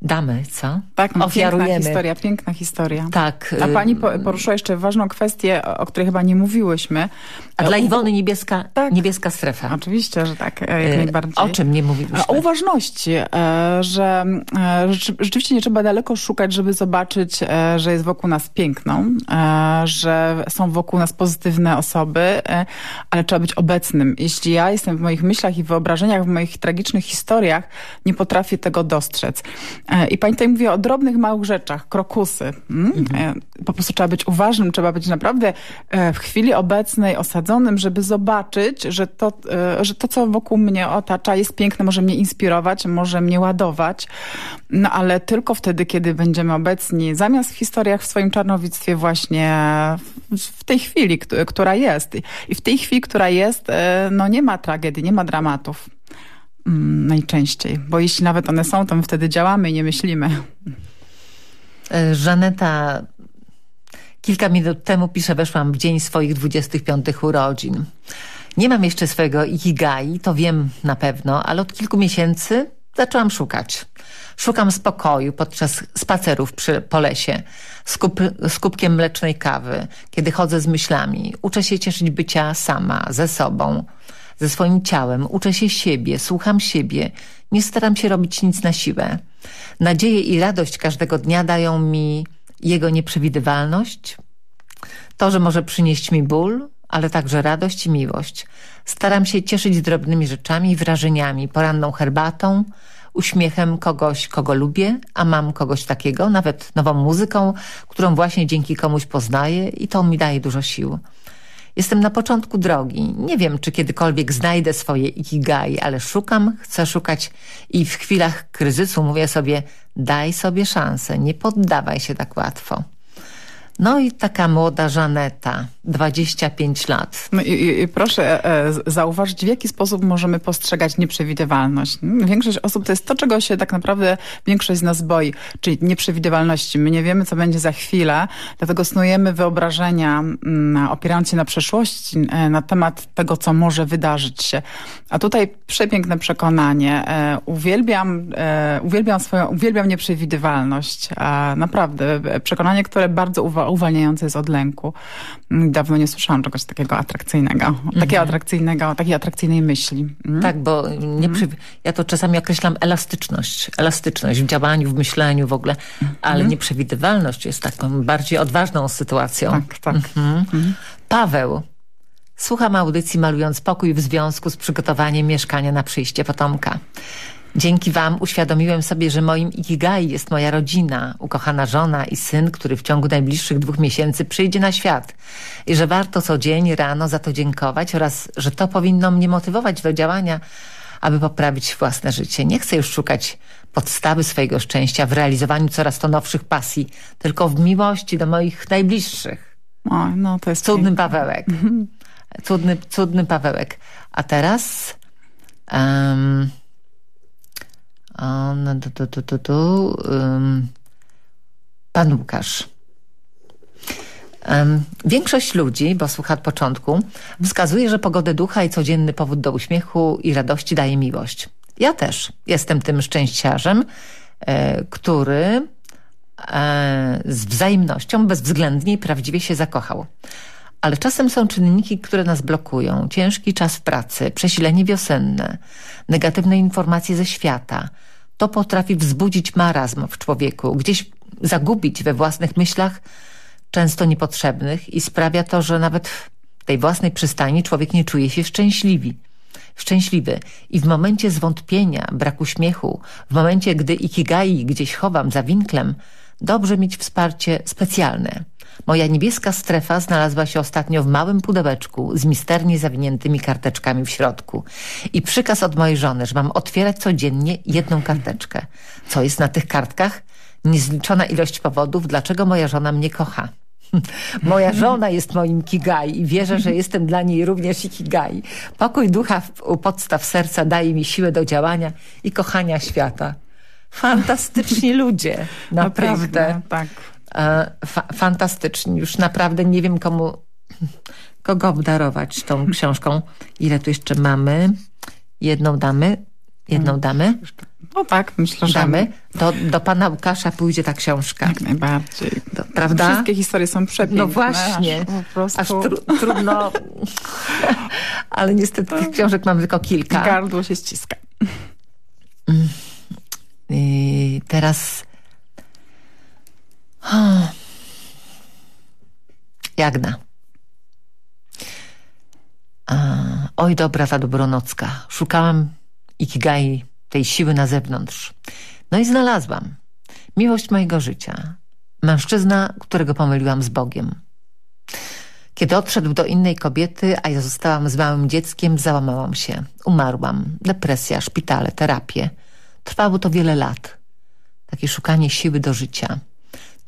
damy, co? Tak, no, Ofiarujemy. piękna historia, piękna historia. Tak. A y, pani po- poruszyła jeszcze ważną kwestię, o której chyba nie mówiłyśmy. A dla Iwony niebieska, Tak. niebieska strefa. Oczywiście, że tak, e, jak Y, najbardziej. O czym nie mówiliśmy? O uważności, e, że e, rzeczy- rzeczywiście nie trzeba daleko szukać, żeby zobaczyć, że jest wokół nas piękną, że są wokół nas pozytywne osoby, ale trzeba być obecnym. Jeśli ja jestem w moich myślach i wyobrażeniach, w moich tragicznych historiach, nie potrafię tego dostrzec. E, I pani tutaj mówi o drobnych, małych rzeczach, krokusy. Mm? E, Po prostu trzeba być uważnym, trzeba być naprawdę e, w chwili obecnej osadzonym, żeby zobaczyć, że to, że to, co wokół mnie otacza, jest piękne, może mnie inspirować, może mnie ładować, no ale tylko wtedy, kiedy będziemy obecni, zamiast w historiach, w swoim czarnowictwie właśnie w, tej chwili, kt- która jest. I w tej chwili, która jest, no nie ma tragedii, nie ma dramatów. Mm, najczęściej. Bo jeśli nawet one są, to my wtedy działamy i nie myślimy. E, Żaneta kilka minut temu pisze, weszłam w dzień swoich 25 urodzin. Nie mam jeszcze swojego ikigai, to wiem na pewno, ale od kilku miesięcy zaczęłam szukać. Szukam spokoju podczas spacerów przy, po lesie z, kup, z kubkiem mlecznej kawy, kiedy chodzę z myślami. Uczę się cieszyć bycia sama, ze sobą, ze swoim ciałem. Uczę się siebie, słucham siebie. Nie staram się robić nic na siłę. Nadzieję i radość każdego dnia dają mi jego nieprzewidywalność, to, że może przynieść mi ból, ale także radość i miłość. Staram się cieszyć drobnymi rzeczami, wrażeniami, poranną herbatą, uśmiechem kogoś, kogo lubię, a mam kogoś takiego, nawet nową muzyką, którą właśnie dzięki komuś poznaję i to mi daje dużo sił. Jestem na początku drogi. Nie wiem, czy kiedykolwiek znajdę swoje ikigai, ale szukam, chcę szukać i w chwilach kryzysu mówię sobie daj sobie szansę, nie poddawaj się tak łatwo. No i taka młoda Żaneta, 25 lat. No i, i, proszę e, zauważyć, w jaki sposób możemy postrzegać nieprzewidywalność. Większość osób to jest to, czego się tak naprawdę większość z nas boi, czyli nieprzewidywalności. My nie wiemy, co będzie za chwilę, dlatego snujemy wyobrażenia, mm, opierając się na przeszłości, e, na temat tego, co może wydarzyć się. A tutaj przepiękne przekonanie. E, uwielbiam, e, uwielbiam swoją, uwielbiam nieprzewidywalność. Naprawdę, e, przekonanie, które bardzo uwa uwalniające jest od lęku. Mm, dawno nie słyszałam czegoś takiego atrakcyjnego. Mhm. Takiego atrakcyjnego, takiej atrakcyjnej myśli. Mm? Tak, bo nie przy... ja to czasami określam elastyczność. Elastyczność w działaniu, w myśleniu w ogóle, ale mhm. nieprzewidywalność jest taką bardziej odważną sytuacją. Tak, tak. Mhm. mhm. Paweł, słucham audycji malując pokój w związku z przygotowaniem mieszkania na przyjście potomka. Dzięki wam uświadomiłem sobie, że moim ikigai jest moja rodzina, ukochana żona i syn, który w ciągu najbliższych dwóch miesięcy przyjdzie na świat. I że warto co dzień rano za to dziękować oraz, że to powinno mnie motywować do działania, aby poprawić własne życie. Nie chcę już szukać podstawy swojego szczęścia w realizowaniu coraz to nowszych pasji, tylko w miłości do moich najbliższych. O, no, to jest cudny piękne. Pawełek. Cudny, cudny Pawełek. A teraz... Um, no, tu, tu, tu, tu. Um, pan Łukasz. Um, większość ludzi, bo słucha od początku, wskazuje, że pogodę ducha i codzienny powód do uśmiechu i radości daje miłość. Ja też jestem tym szczęściarzem, e, który e, z wzajemnością bezwzględnie i prawdziwie się zakochał. Ale czasem są czynniki, które nas blokują. Ciężki czas pracy, przesilenie wiosenne, negatywne informacje ze świata – to potrafi wzbudzić marazm w człowieku, gdzieś zagubić we własnych myślach, często niepotrzebnych i sprawia to, że nawet w tej własnej przystani człowiek nie czuje się szczęśliwy. Szczęśliwy. I w momencie zwątpienia, braku śmiechu, w momencie, gdy ikigai gdzieś chowam za winklem, dobrze mieć wsparcie specjalne. Moja niebieska strefa znalazła się ostatnio w małym pudełeczku z misternie zawiniętymi karteczkami w środku. I przykaz od mojej żony, że mam otwierać codziennie jedną karteczkę. Co jest na tych kartkach? Niezliczona ilość powodów, dlaczego moja żona mnie kocha. (laughs) Moja żona jest moim kigai i wierzę, że jestem dla niej również kigai. Pokój ducha u podstaw serca daje mi siłę do działania i kochania świata. Fantastyczni ludzie, (laughs) naprawdę. No, tak. E, fa fantastyczni. Już naprawdę nie wiem komu, kogo obdarować tą książką. Ile tu jeszcze mamy? Jedną damy? Jedną mm. damy? No tak, myślę, że... Damy. Do, do pana Łukasza pójdzie ta książka. Jak najbardziej. Do, prawda? Wszystkie historie są przepiękne. No właśnie. Aż, po prostu... aż tru, trudno. (laughs) Ale niestety tych książek mam tylko kilka. Gardło się ściska. I teraz Jagna. Oj, dobra ta dobronocka. Szukałam ikigai, tej siły na zewnątrz. No i znalazłam. Miłość mojego życia. Mężczyzna, którego pomyliłam z Bogiem. Kiedy odszedł do innej kobiety, a ja zostałam z małym dzieckiem, załamałam się. Umarłam. Depresja, szpitale, terapie. Trwało to wiele lat. Takie szukanie siły do życia.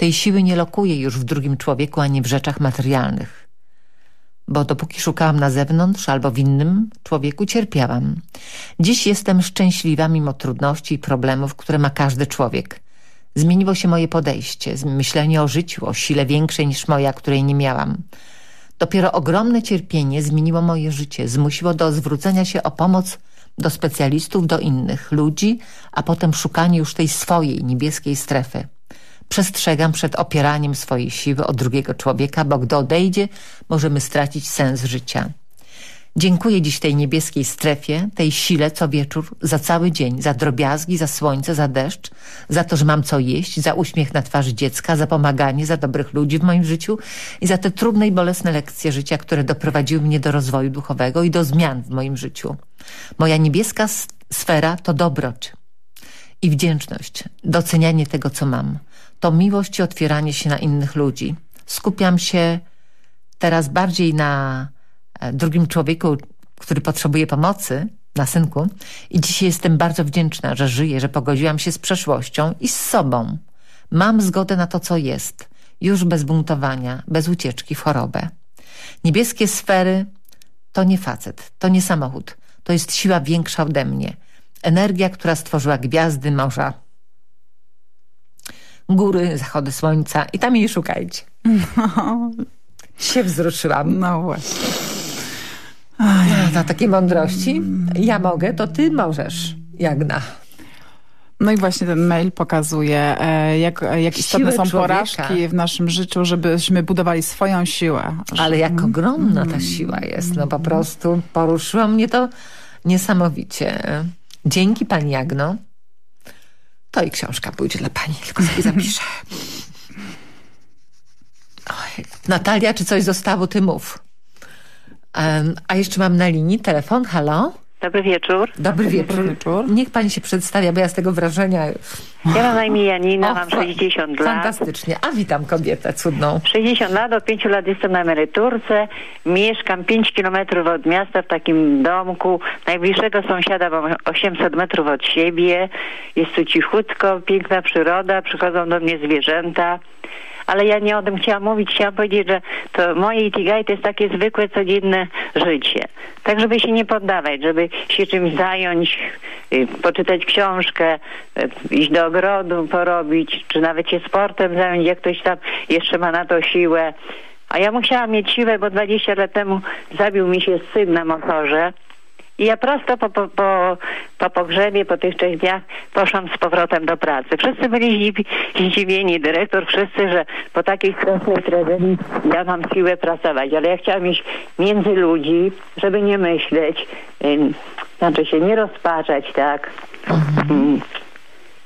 Tej siły nie lokuje już w drugim człowieku, ani w rzeczach materialnych. bo dopóki szukałam na zewnątrz albo w innym człowieku, cierpiałam. Dziś jestem szczęśliwa mimo trudności i problemów, które ma każdy człowiek. Zmieniło się moje podejście, myślenie o życiu, o sile większej niż moja, której nie miałam. Dopiero ogromne cierpienie zmieniło moje życie, zmusiło do zwrócenia się o pomoc do specjalistów, do innych ludzi, a potem szukanie już tej swojej niebieskiej strefy. Przestrzegam przed opieraniem swojej siły od drugiego człowieka, bo gdy odejdzie, możemy stracić sens życia. Dziękuję dziś tej niebieskiej strefie, tej sile co wieczór, za cały dzień, za drobiazgi, za słońce, za deszcz, za to, że mam co jeść, za uśmiech na twarzy dziecka, za pomaganie, za dobrych ludzi w moim życiu i za te trudne i bolesne lekcje życia, które doprowadziły mnie do rozwoju duchowego i do zmian w moim życiu. Moja niebieska sfera to dobroć i wdzięczność, docenianie tego, co mam. To miłość i otwieranie się na innych ludzi. Skupiam się teraz bardziej na E, drugim człowieku, który potrzebuje pomocy, na synku i dzisiaj jestem bardzo wdzięczna, że żyję, że pogodziłam się z przeszłością i z sobą. Mam zgodę na to, co jest, już bez buntowania, bez ucieczki w chorobę. Niebieskie sfery to nie facet, to nie samochód, to jest siła większa ode mnie. Energia, która stworzyła gwiazdy, morza, góry, zachody słońca i tam jej szukajcie. No. Się wzruszyłam. No właśnie. Na takiej mądrości. Ja mogę, to ty możesz, Jagna. No i właśnie ten mail pokazuje, e, jak, jak istotne są człowieka. porażki w naszym życiu, żebyśmy budowali swoją siłę. Ale jak ogromna ta siła jest. No po prostu poruszyło mnie to niesamowicie. Dzięki pani Jagno. To i książka pójdzie dla pani, tylko sobie zapiszę. Oj. Natalia, czy coś zostało, ty mów. Um, a jeszcze mam na linii telefon. Halo? Dobry wieczór. Dobry wieczór. wieczór. Niech pani się przedstawia, bo ja z tego wrażenia... Ja mam na imię Janina, mam 60 lat. Fantastycznie. A witam kobietę cudną. 60 lat, od 5 lat jestem na emeryturce. Mieszkam 5 kilometrów od miasta w takim domku. Najbliższego sąsiada mam 800 metrów od siebie. Jest tu cichutko, piękna przyroda, przychodzą do mnie zwierzęta ale ja nie o tym chciałam mówić. Chciałam powiedzieć, że to moje Ikigai to jest takie zwykłe, codzienne życie. Tak, żeby się nie poddawać, żeby się czymś zająć, y, poczytać książkę, y, iść do ogrodu, porobić, czy nawet się sportem zająć, jak ktoś tam jeszcze ma na to siłę. A ja musiałam mieć siłę, bo 20 lat temu zabił mi się syn na motorze. I ja prosto po, po, po, po pogrzebie, po tych trzech dniach poszłam z powrotem do pracy. Wszyscy byli zdziwieni, dyrektor, wszyscy, że po takiej strasznej tragedii ja mam siłę pracować. Ale ja chciałam iść między ludzi, żeby nie myśleć, znaczy się nie rozpaczać, tak. Mhm.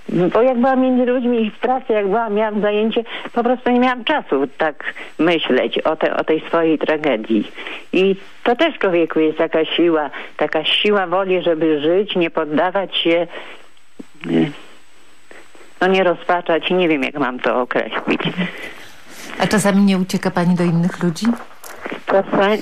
Bo jak byłam między ludźmi w pracy, jak byłam, miałam zajęcie, po prostu nie miałam czasu tak myśleć o, te, o tej swojej tragedii. I to też człowieku jest taka siła, taka siła woli, żeby żyć, nie poddawać się, no nie rozpaczać. Nie wiem, jak mam to określić. A czasami nie ucieka pani do innych ludzi? Czasami...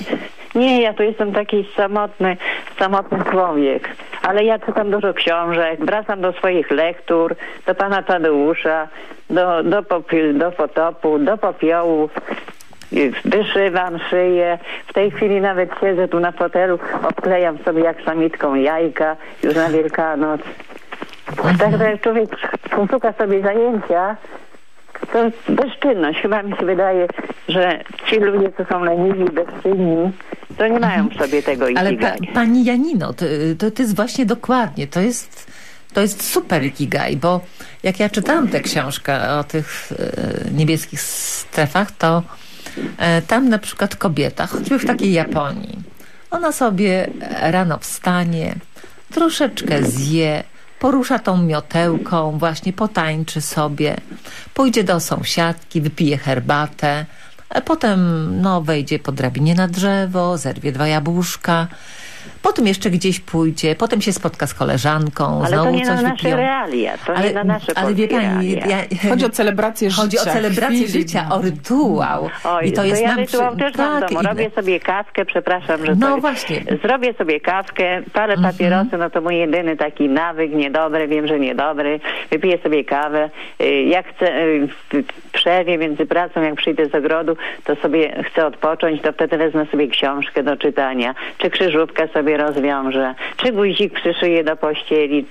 Nie, ja to jestem taki samotny, samotny człowiek. Ale ja czytam dużo książek, wracam do swoich lektur, do pana Tadeusza, do, do, popi- do potopu, do popiołu. Wyszywam, szyję. W tej chwili nawet siedzę tu na fotelu, obklejam sobie jak samitką jajka już na Wielkanoc. Tak, jak człowiek szuka sobie zajęcia, to bezczynność. Chyba mi się wydaje, że ci ludzie, co są leniwi, bezczynni, to nie mają w sobie tego Ale pa, pani Janino, to, to, to jest właśnie dokładnie, to jest, to jest super ikigai, bo jak ja czytałam tę książkę o tych e, niebieskich strefach, to e, tam na przykład kobieta, choćby w takiej Japonii, ona sobie rano wstanie, troszeczkę zje, porusza tą miotełką, właśnie potańczy sobie, pójdzie do sąsiadki, wypije herbatę, potem no, wejdzie po drabinie na drzewo, zerwie dwa jabłuszka, potem jeszcze gdzieś pójdzie, potem się spotka z koleżanką, Ale znowu to nie coś na nasze wypiją. realia, to nie na nasze ale wie pani, ja, Chodzi o celebrację życia. (laughs) Chodzi o celebrację chwili. życia, o rytuał. Oj, I to jest ja nam rytuał przy- też mam w tak, domu. Robię sobie kawkę, przepraszam, że No to, właśnie. Zrobię sobie kawkę, palę papierosy, no to mój jedyny taki nawyk, niedobry, wiem, że niedobry. Wypiję sobie kawę. Y, Jak chcę y, w przerwie między pracą, jak przyjdę z ogrodu, to sobie chcę odpocząć, to wtedy wezmę sobie książkę do czytania, czy krzyżówkę sobie rozwiążę, czy guzik przyszyję do pościeli.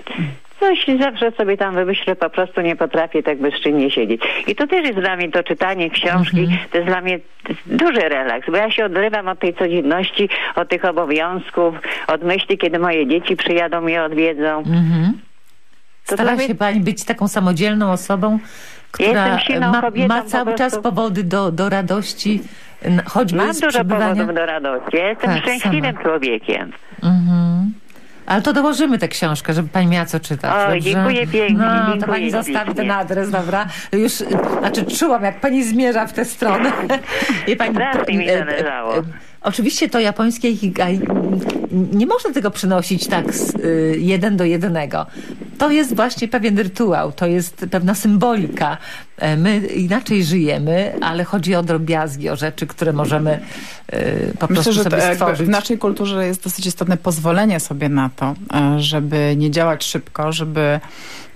Coś zawsze sobie tam wymyślę, po prostu nie potrafię tak bezczynnie siedzieć. I to też jest dla mnie to czytanie książki, to jest dla mnie duży relaks, bo ja się odrywam od tej codzienności, od tych obowiązków, od myśli, kiedy moje dzieci przyjadą mnie odwiedzą. Mhm. To Stara się pani być taką samodzielną osobą, która ma, kobietą, ma po cały czas prostu. powody do, do radości, choćby Mam dużo przebywania. powodów do radości. Ja jestem Tak, szczęśliwym sama. człowiekiem. Mhm. Ale to dołożymy tę książkę, żeby pani miała co czytać. Oj, dobrze? dziękuję pięknie, No, to dziękuję pani zostawi ten adres, dobra? Już, znaczy czułam, jak pani zmierza w tę stronę. (laughs) Wie pani, Strasznie mi e, e, e, Oczywiście to japońskie ikigai, mm, nie można tego przynosić tak z, y, jeden do jednego. To jest właśnie pewien rytuał, to jest pewna symbolika. E, My inaczej żyjemy, ale chodzi o drobiazgi, o rzeczy, które możemy y, po Myślę, prostu że to sobie jakby stworzyć. w naszej kulturze jest dosyć istotne pozwolenie sobie na to, e, żeby nie działać szybko, żeby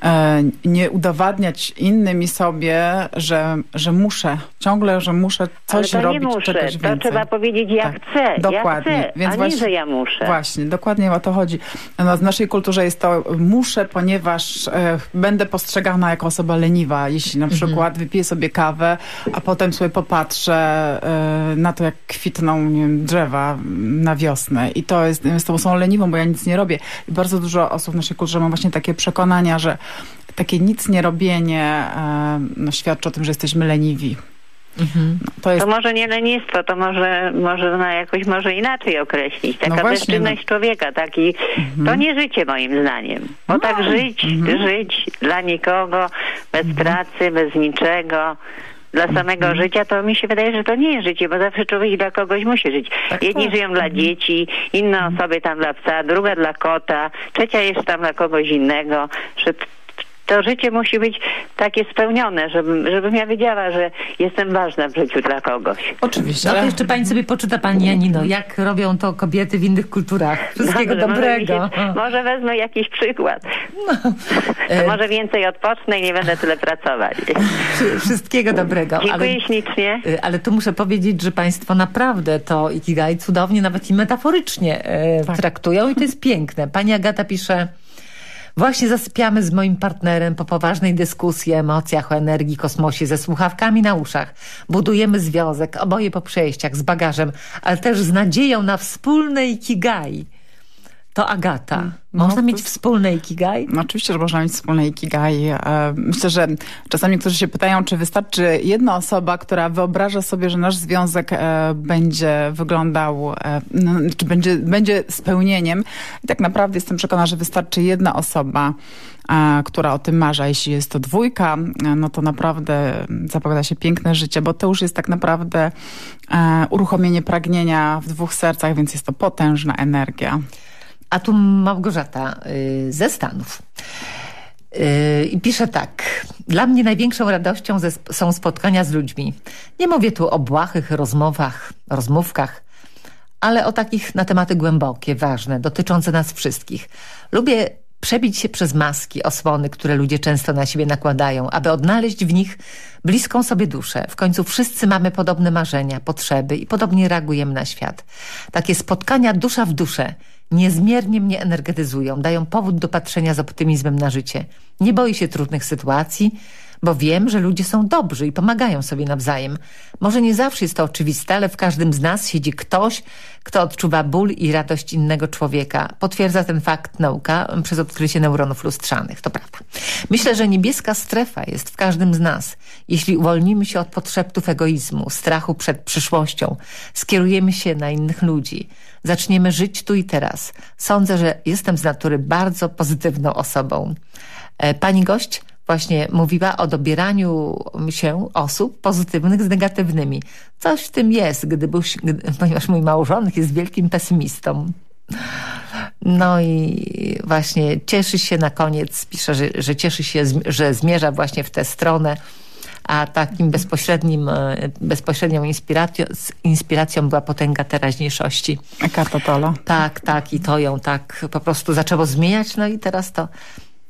e, nie udowadniać innym i sobie, że, że muszę, ciągle, że muszę coś Ale to robić, nie muszę, czegoś to więcej. trzeba powiedzieć ja Tak, chcę, dokładnie. ja chcę, Więc a nie, właśnie- że ja muszę. Właśnie, dokładnie o to chodzi. No, w naszej kulturze jest to muszę, ponieważ e, będę postrzegana jako osoba leniwa. Jeśli na przykład wypiję sobie kawę, a potem sobie popatrzę e, na to, jak kwitną wiem, drzewa na wiosnę. I to jest, z tą są leniwą, bo ja nic nie robię. I bardzo dużo osób w naszej kulturze ma właśnie takie przekonania, że takie nic nie robienie e, no, świadczy o tym, że jesteśmy leniwi. Mhm. No, to jest To może nie lenistwo, to może, może na jakoś może inaczej określić. Taka No właśnie, bezczynność człowieka, taki, to nie życie moim zdaniem. Bo tak żyć, żyć dla nikogo, bez pracy, bez niczego. Dla samego życia to mi się wydaje, że to nie jest życie, bo zawsze człowiek dla kogoś musi żyć. Tak, Jedni tak. żyją dla dzieci, inne osoby tam dla psa, druga dla kota, trzecia jest tam dla kogoś innego. Że to życie musi być takie spełnione, żebym, żebym ja wiedziała, że jestem ważna w życiu dla kogoś. oczywiście. No to ale- jeszcze pani sobie poczyta, pani Janino, jak robią to kobiety w innych kulturach. Wszystkiego Dobrze, Może, dobrego. się, może wezmę jakiś przykład. E, To może więcej odpocznę i nie będę tyle pracować. Wszy- Wszystkiego dobrego. Ale, Dziękuję ślicznie. y, ale tu muszę powiedzieć, że państwo naprawdę to Ikigai cudownie, nawet i metaforycznie e, Tak. traktują i to jest piękne. Pani Agata pisze... Właśnie zasypiamy z moim partnerem po poważnej dyskusji o emocjach, o energii, kosmosie, ze słuchawkami na uszach. Budujemy związek, oboje po przejściach, z bagażem, ale też z nadzieją na wspólne ikigai. To Agata. No, Można to mieć wspólne ikigai? No oczywiście, że można mieć wspólne ikigai. E, Myślę, że czasami niektórzy się pytają, czy wystarczy jedna osoba, która wyobraża sobie, że nasz związek e, będzie wyglądał, e, no, czy będzie, będzie spełnieniem. I tak naprawdę jestem przekonana, że wystarczy jedna osoba, która o tym marzy. A jeśli jest to dwójka, no to naprawdę zapowiada się piękne życie, bo to już jest tak naprawdę uruchomienie pragnienia w dwóch sercach, więc jest to potężna energia. A tu Małgorzata y, ze Stanów. Y, I pisze tak. Dla mnie największą radością są spotkania z ludźmi. Nie mówię tu o błahych rozmowach, rozmówkach, ale o takich na tematy głębokie, ważne, dotyczące nas wszystkich. Lubię przebić się przez maski, osłony, które ludzie często na siebie nakładają, aby odnaleźć w nich bliską sobie duszę. W końcu wszyscy mamy podobne marzenia, potrzeby i podobnie reagujemy na świat. Takie spotkania dusza w duszę niezmiernie mnie energetyzują, dają powód do patrzenia z optymizmem na życie. Nie boję się trudnych sytuacji, bo wiem, że ludzie są dobrzy i pomagają sobie nawzajem. Może nie zawsze jest to oczywiste, ale w każdym z nas siedzi ktoś, kto odczuwa ból i radość innego człowieka. Potwierdza ten fakt nauka przez odkrycie neuronów lustrzanych. To prawda. Myślę, że niebieska strefa jest w każdym z nas. Jeśli uwolnimy się od podszeptów egoizmu, strachu przed przyszłością, skierujemy się na innych ludzi, zaczniemy żyć tu i teraz. Sądzę, że jestem z natury bardzo pozytywną osobą. E, Pani gość właśnie mówiła o dobieraniu się osób pozytywnych z negatywnymi. Coś w tym jest, gdybyś, gdy, ponieważ mój małżonek jest wielkim pesymistą. No i właśnie cieszy się na koniec, pisze, że, że cieszy się, że zmierza właśnie w tę stronę, a takim bezpośrednim, e, bezpośrednią inspiracją, inspiracją była potęga teraźniejszości. Eckhart Tolle. Tak, tak i to ją tak po prostu zaczęło zmieniać, no i teraz to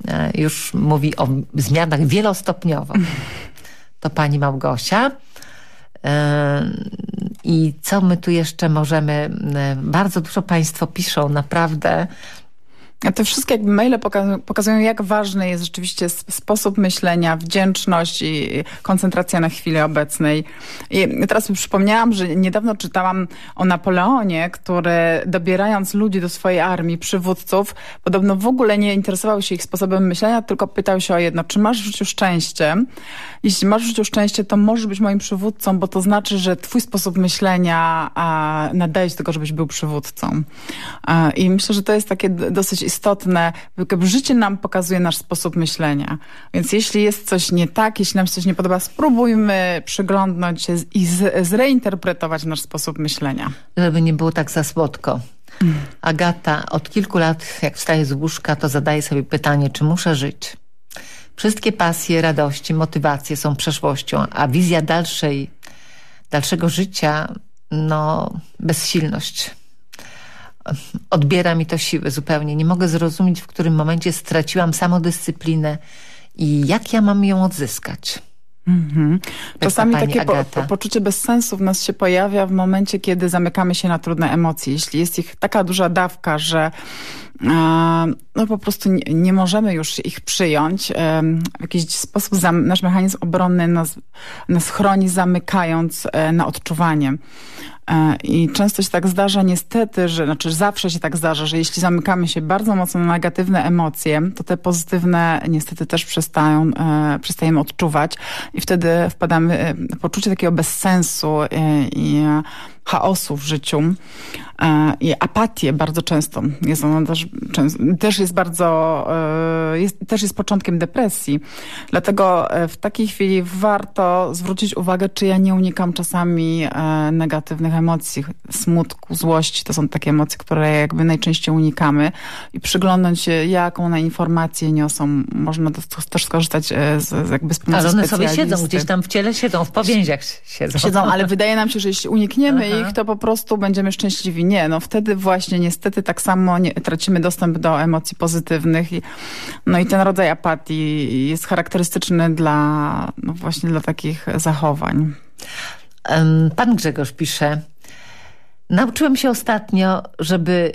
e, już mówi o zmianach wielostopniowo. (laughs) To pani Małgosia. E, I co my tu jeszcze możemy... Bardzo dużo państwo piszą, naprawdę te wszystkie jakby maile pokazują, jak ważny jest rzeczywiście sposób myślenia, wdzięczność i koncentracja na chwili obecnej. I teraz sobie przypomniałam, że niedawno czytałam o Napoleonie, który dobierając ludzi do swojej armii, przywódców, podobno w ogóle nie interesował się ich sposobem myślenia, tylko pytał się o jedno, czy masz w życiu szczęście? Jeśli masz w życiu szczęście, to możesz być moim przywódcą, bo to znaczy, że twój sposób myślenia nadaje się tego, żebyś był przywódcą. I myślę, że to jest takie dosyć istotne. Życie nam pokazuje nasz sposób myślenia. Więc jeśli jest coś nie tak, jeśli nam się coś nie podoba, spróbujmy przyglądnąć się i zreinterpretować nasz sposób myślenia. Żeby nie było tak za słodko. Agata od kilku lat, jak wstaje z łóżka, to zadaje sobie pytanie, czy muszę żyć? Wszystkie pasje, radości, motywacje są przeszłością, a wizja dalszej, dalszego życia, no, bezsilność odbiera mi to siły zupełnie. Nie mogę zrozumieć, w którym momencie straciłam samodyscyplinę i jak ja mam ją odzyskać. Mhm. Czasami takie po, po, poczucie bezsensu w nas się pojawia w momencie, kiedy zamykamy się na trudne emocje. Jeśli jest ich taka duża dawka, że no po prostu nie, nie, możemy już ich przyjąć. W jakiś sposób nasz mechanizm obronny nas, nas chroni, zamykając e, na odczuwanie. E, I często się tak zdarza niestety, że znaczy zawsze się tak zdarza, że jeśli zamykamy się bardzo mocno na negatywne emocje, to te pozytywne niestety też przestają, e, przestajemy odczuwać i wtedy wpadamy w poczucie takiego bezsensu i chaosu w życiu e, i apatię bardzo często. Jest ona też, też jest bardzo, e, jest, też jest początkiem depresji. Dlatego e, w takiej chwili warto zwrócić uwagę, czy ja nie unikam czasami negatywnych emocji, smutku, złości. To są takie emocje, które jakby najczęściej unikamy i przyglądnąć się, jaką one informacje niosą. Można też skorzystać z, jakby z pomocy Ale one sobie siedzą, gdzieś tam w ciele siedzą, w powięziach siedzą. Siedzą, ale (laughs) wydaje nam się, że jeśli unikniemy ich, to po prostu będziemy szczęśliwi. Nie, no wtedy właśnie niestety tak samo nie, tracimy dostęp do emocji pozytywnych. I, no i ten rodzaj apatii jest charakterystyczny dla, no właśnie dla takich zachowań. Pan Grzegorz pisze, nauczyłem się ostatnio, żeby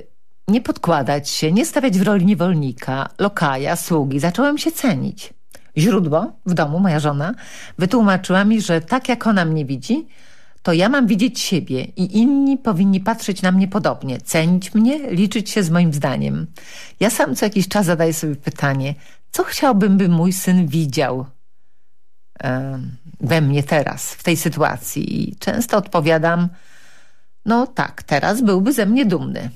nie podkładać się, nie stawiać w roli niewolnika, lokaja, sługi. Zacząłem się cenić. Źródło w domu, moja żona, wytłumaczyła mi, że tak jak ona mnie widzi, to ja mam widzieć siebie i inni powinni patrzeć na mnie podobnie, cenić mnie, liczyć się z moim zdaniem. Ja sam co jakiś czas zadaję sobie pytanie, co chciałbym, by mój syn widział e, we mnie teraz, w tej sytuacji. I często odpowiadam, no tak, teraz byłby ze mnie dumny.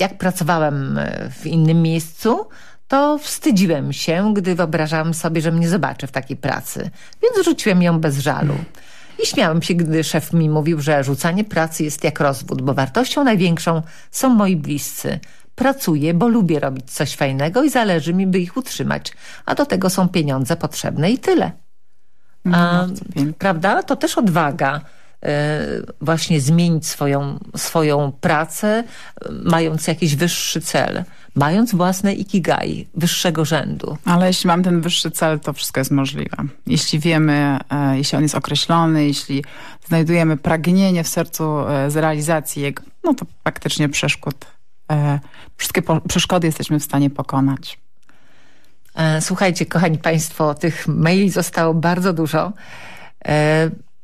Jak pracowałem e, w innym miejscu, to wstydziłem się, gdy wyobrażałam sobie, że mnie zobaczy w takiej pracy, więc rzuciłem ją bez żalu. I śmiałem się, gdy szef mi mówił, że rzucanie pracy jest jak rozwód, bo wartością największą są moi bliscy. Pracuję, bo lubię robić coś fajnego i zależy mi, by ich utrzymać, a do tego są pieniądze potrzebne i tyle. No, a, prawda? To też odwaga właśnie zmienić swoją, swoją pracę, mając jakiś wyższy cel mając własne ikigai wyższego rzędu. Ale jeśli mam ten wyższy cel, to wszystko jest możliwe. Jeśli wiemy, e, jeśli on jest określony, jeśli znajdujemy pragnienie w sercu e, z realizacji jego, no to faktycznie przeszkód, e, wszystkie przeszkody jesteśmy w stanie pokonać. Słuchajcie, kochani państwo, tych maili zostało bardzo dużo.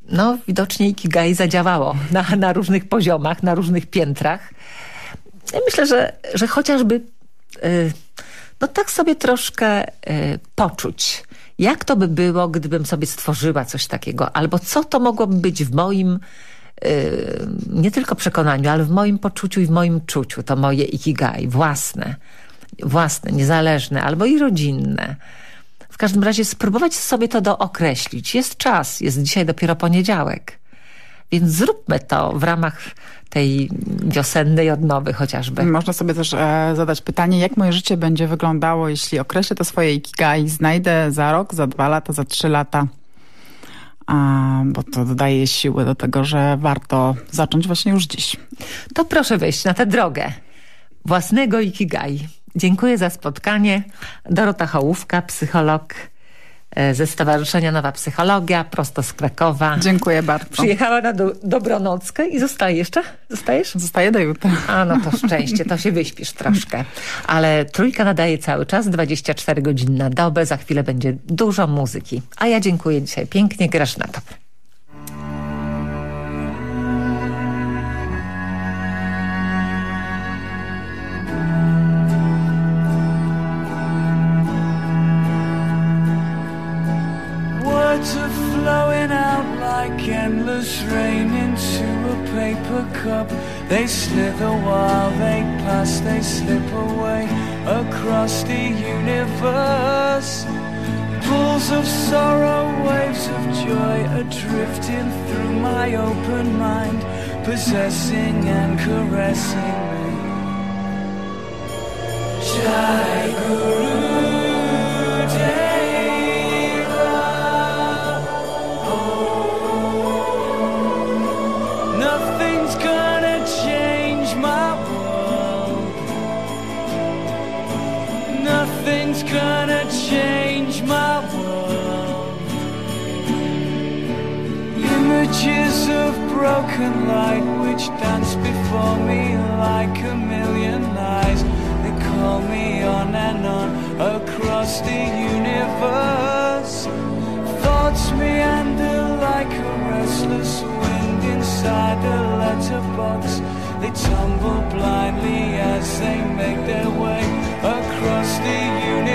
No, widocznie Ikigai zadziałało na, na różnych poziomach, na różnych piętrach. Ja myślę, że, że chociażby Y, no tak sobie troszkę y, poczuć. Jak to by było, gdybym sobie stworzyła coś takiego? Albo co to mogłoby być w moim y, nie tylko przekonaniu, ale w moim poczuciu i w moim czuciu. To moje ikigai, własne, własne, niezależne, albo i rodzinne. W każdym razie spróbować sobie to dookreślić. Jest czas, jest dzisiaj dopiero poniedziałek. Więc zróbmy to w ramach tej wiosennej odnowy chociażby. Można sobie też e, zadać pytanie, jak moje życie będzie wyglądało, jeśli określę to swoje ikigai, znajdę za rok, za dwa lata, za trzy lata. A, bo to dodaje siły do tego, że warto zacząć właśnie już dziś. To proszę wejść na tę drogę własnego ikigai. Dziękuję za spotkanie. Dorota Hołówka, psycholog e, ze Stowarzyszenia Nowa Psychologia, prosto z Krakowa. Dziękuję bardzo. Przyjechała na do, Dobronockę i zostaje jeszcze? Zostajesz? Zostaję do jutra. A no to szczęście, to się wyśpisz troszkę. Ale trójka nadaje cały czas, 24 godziny na dobę, za chwilę będzie dużo muzyki. A ja dziękuję dzisiaj pięknie, grasz na to. Endless rain into a paper cup. They slither while they pass, they slip away across the universe. Pools of sorrow, waves of joy are drifting through my open mind, possessing and caressing me. Jai Guru. and light which dance before me like a million eyes. They call me on and on across the universe. Thoughts meander like a restless wind inside a letterbox. They tumble blindly as they make their way across the universe.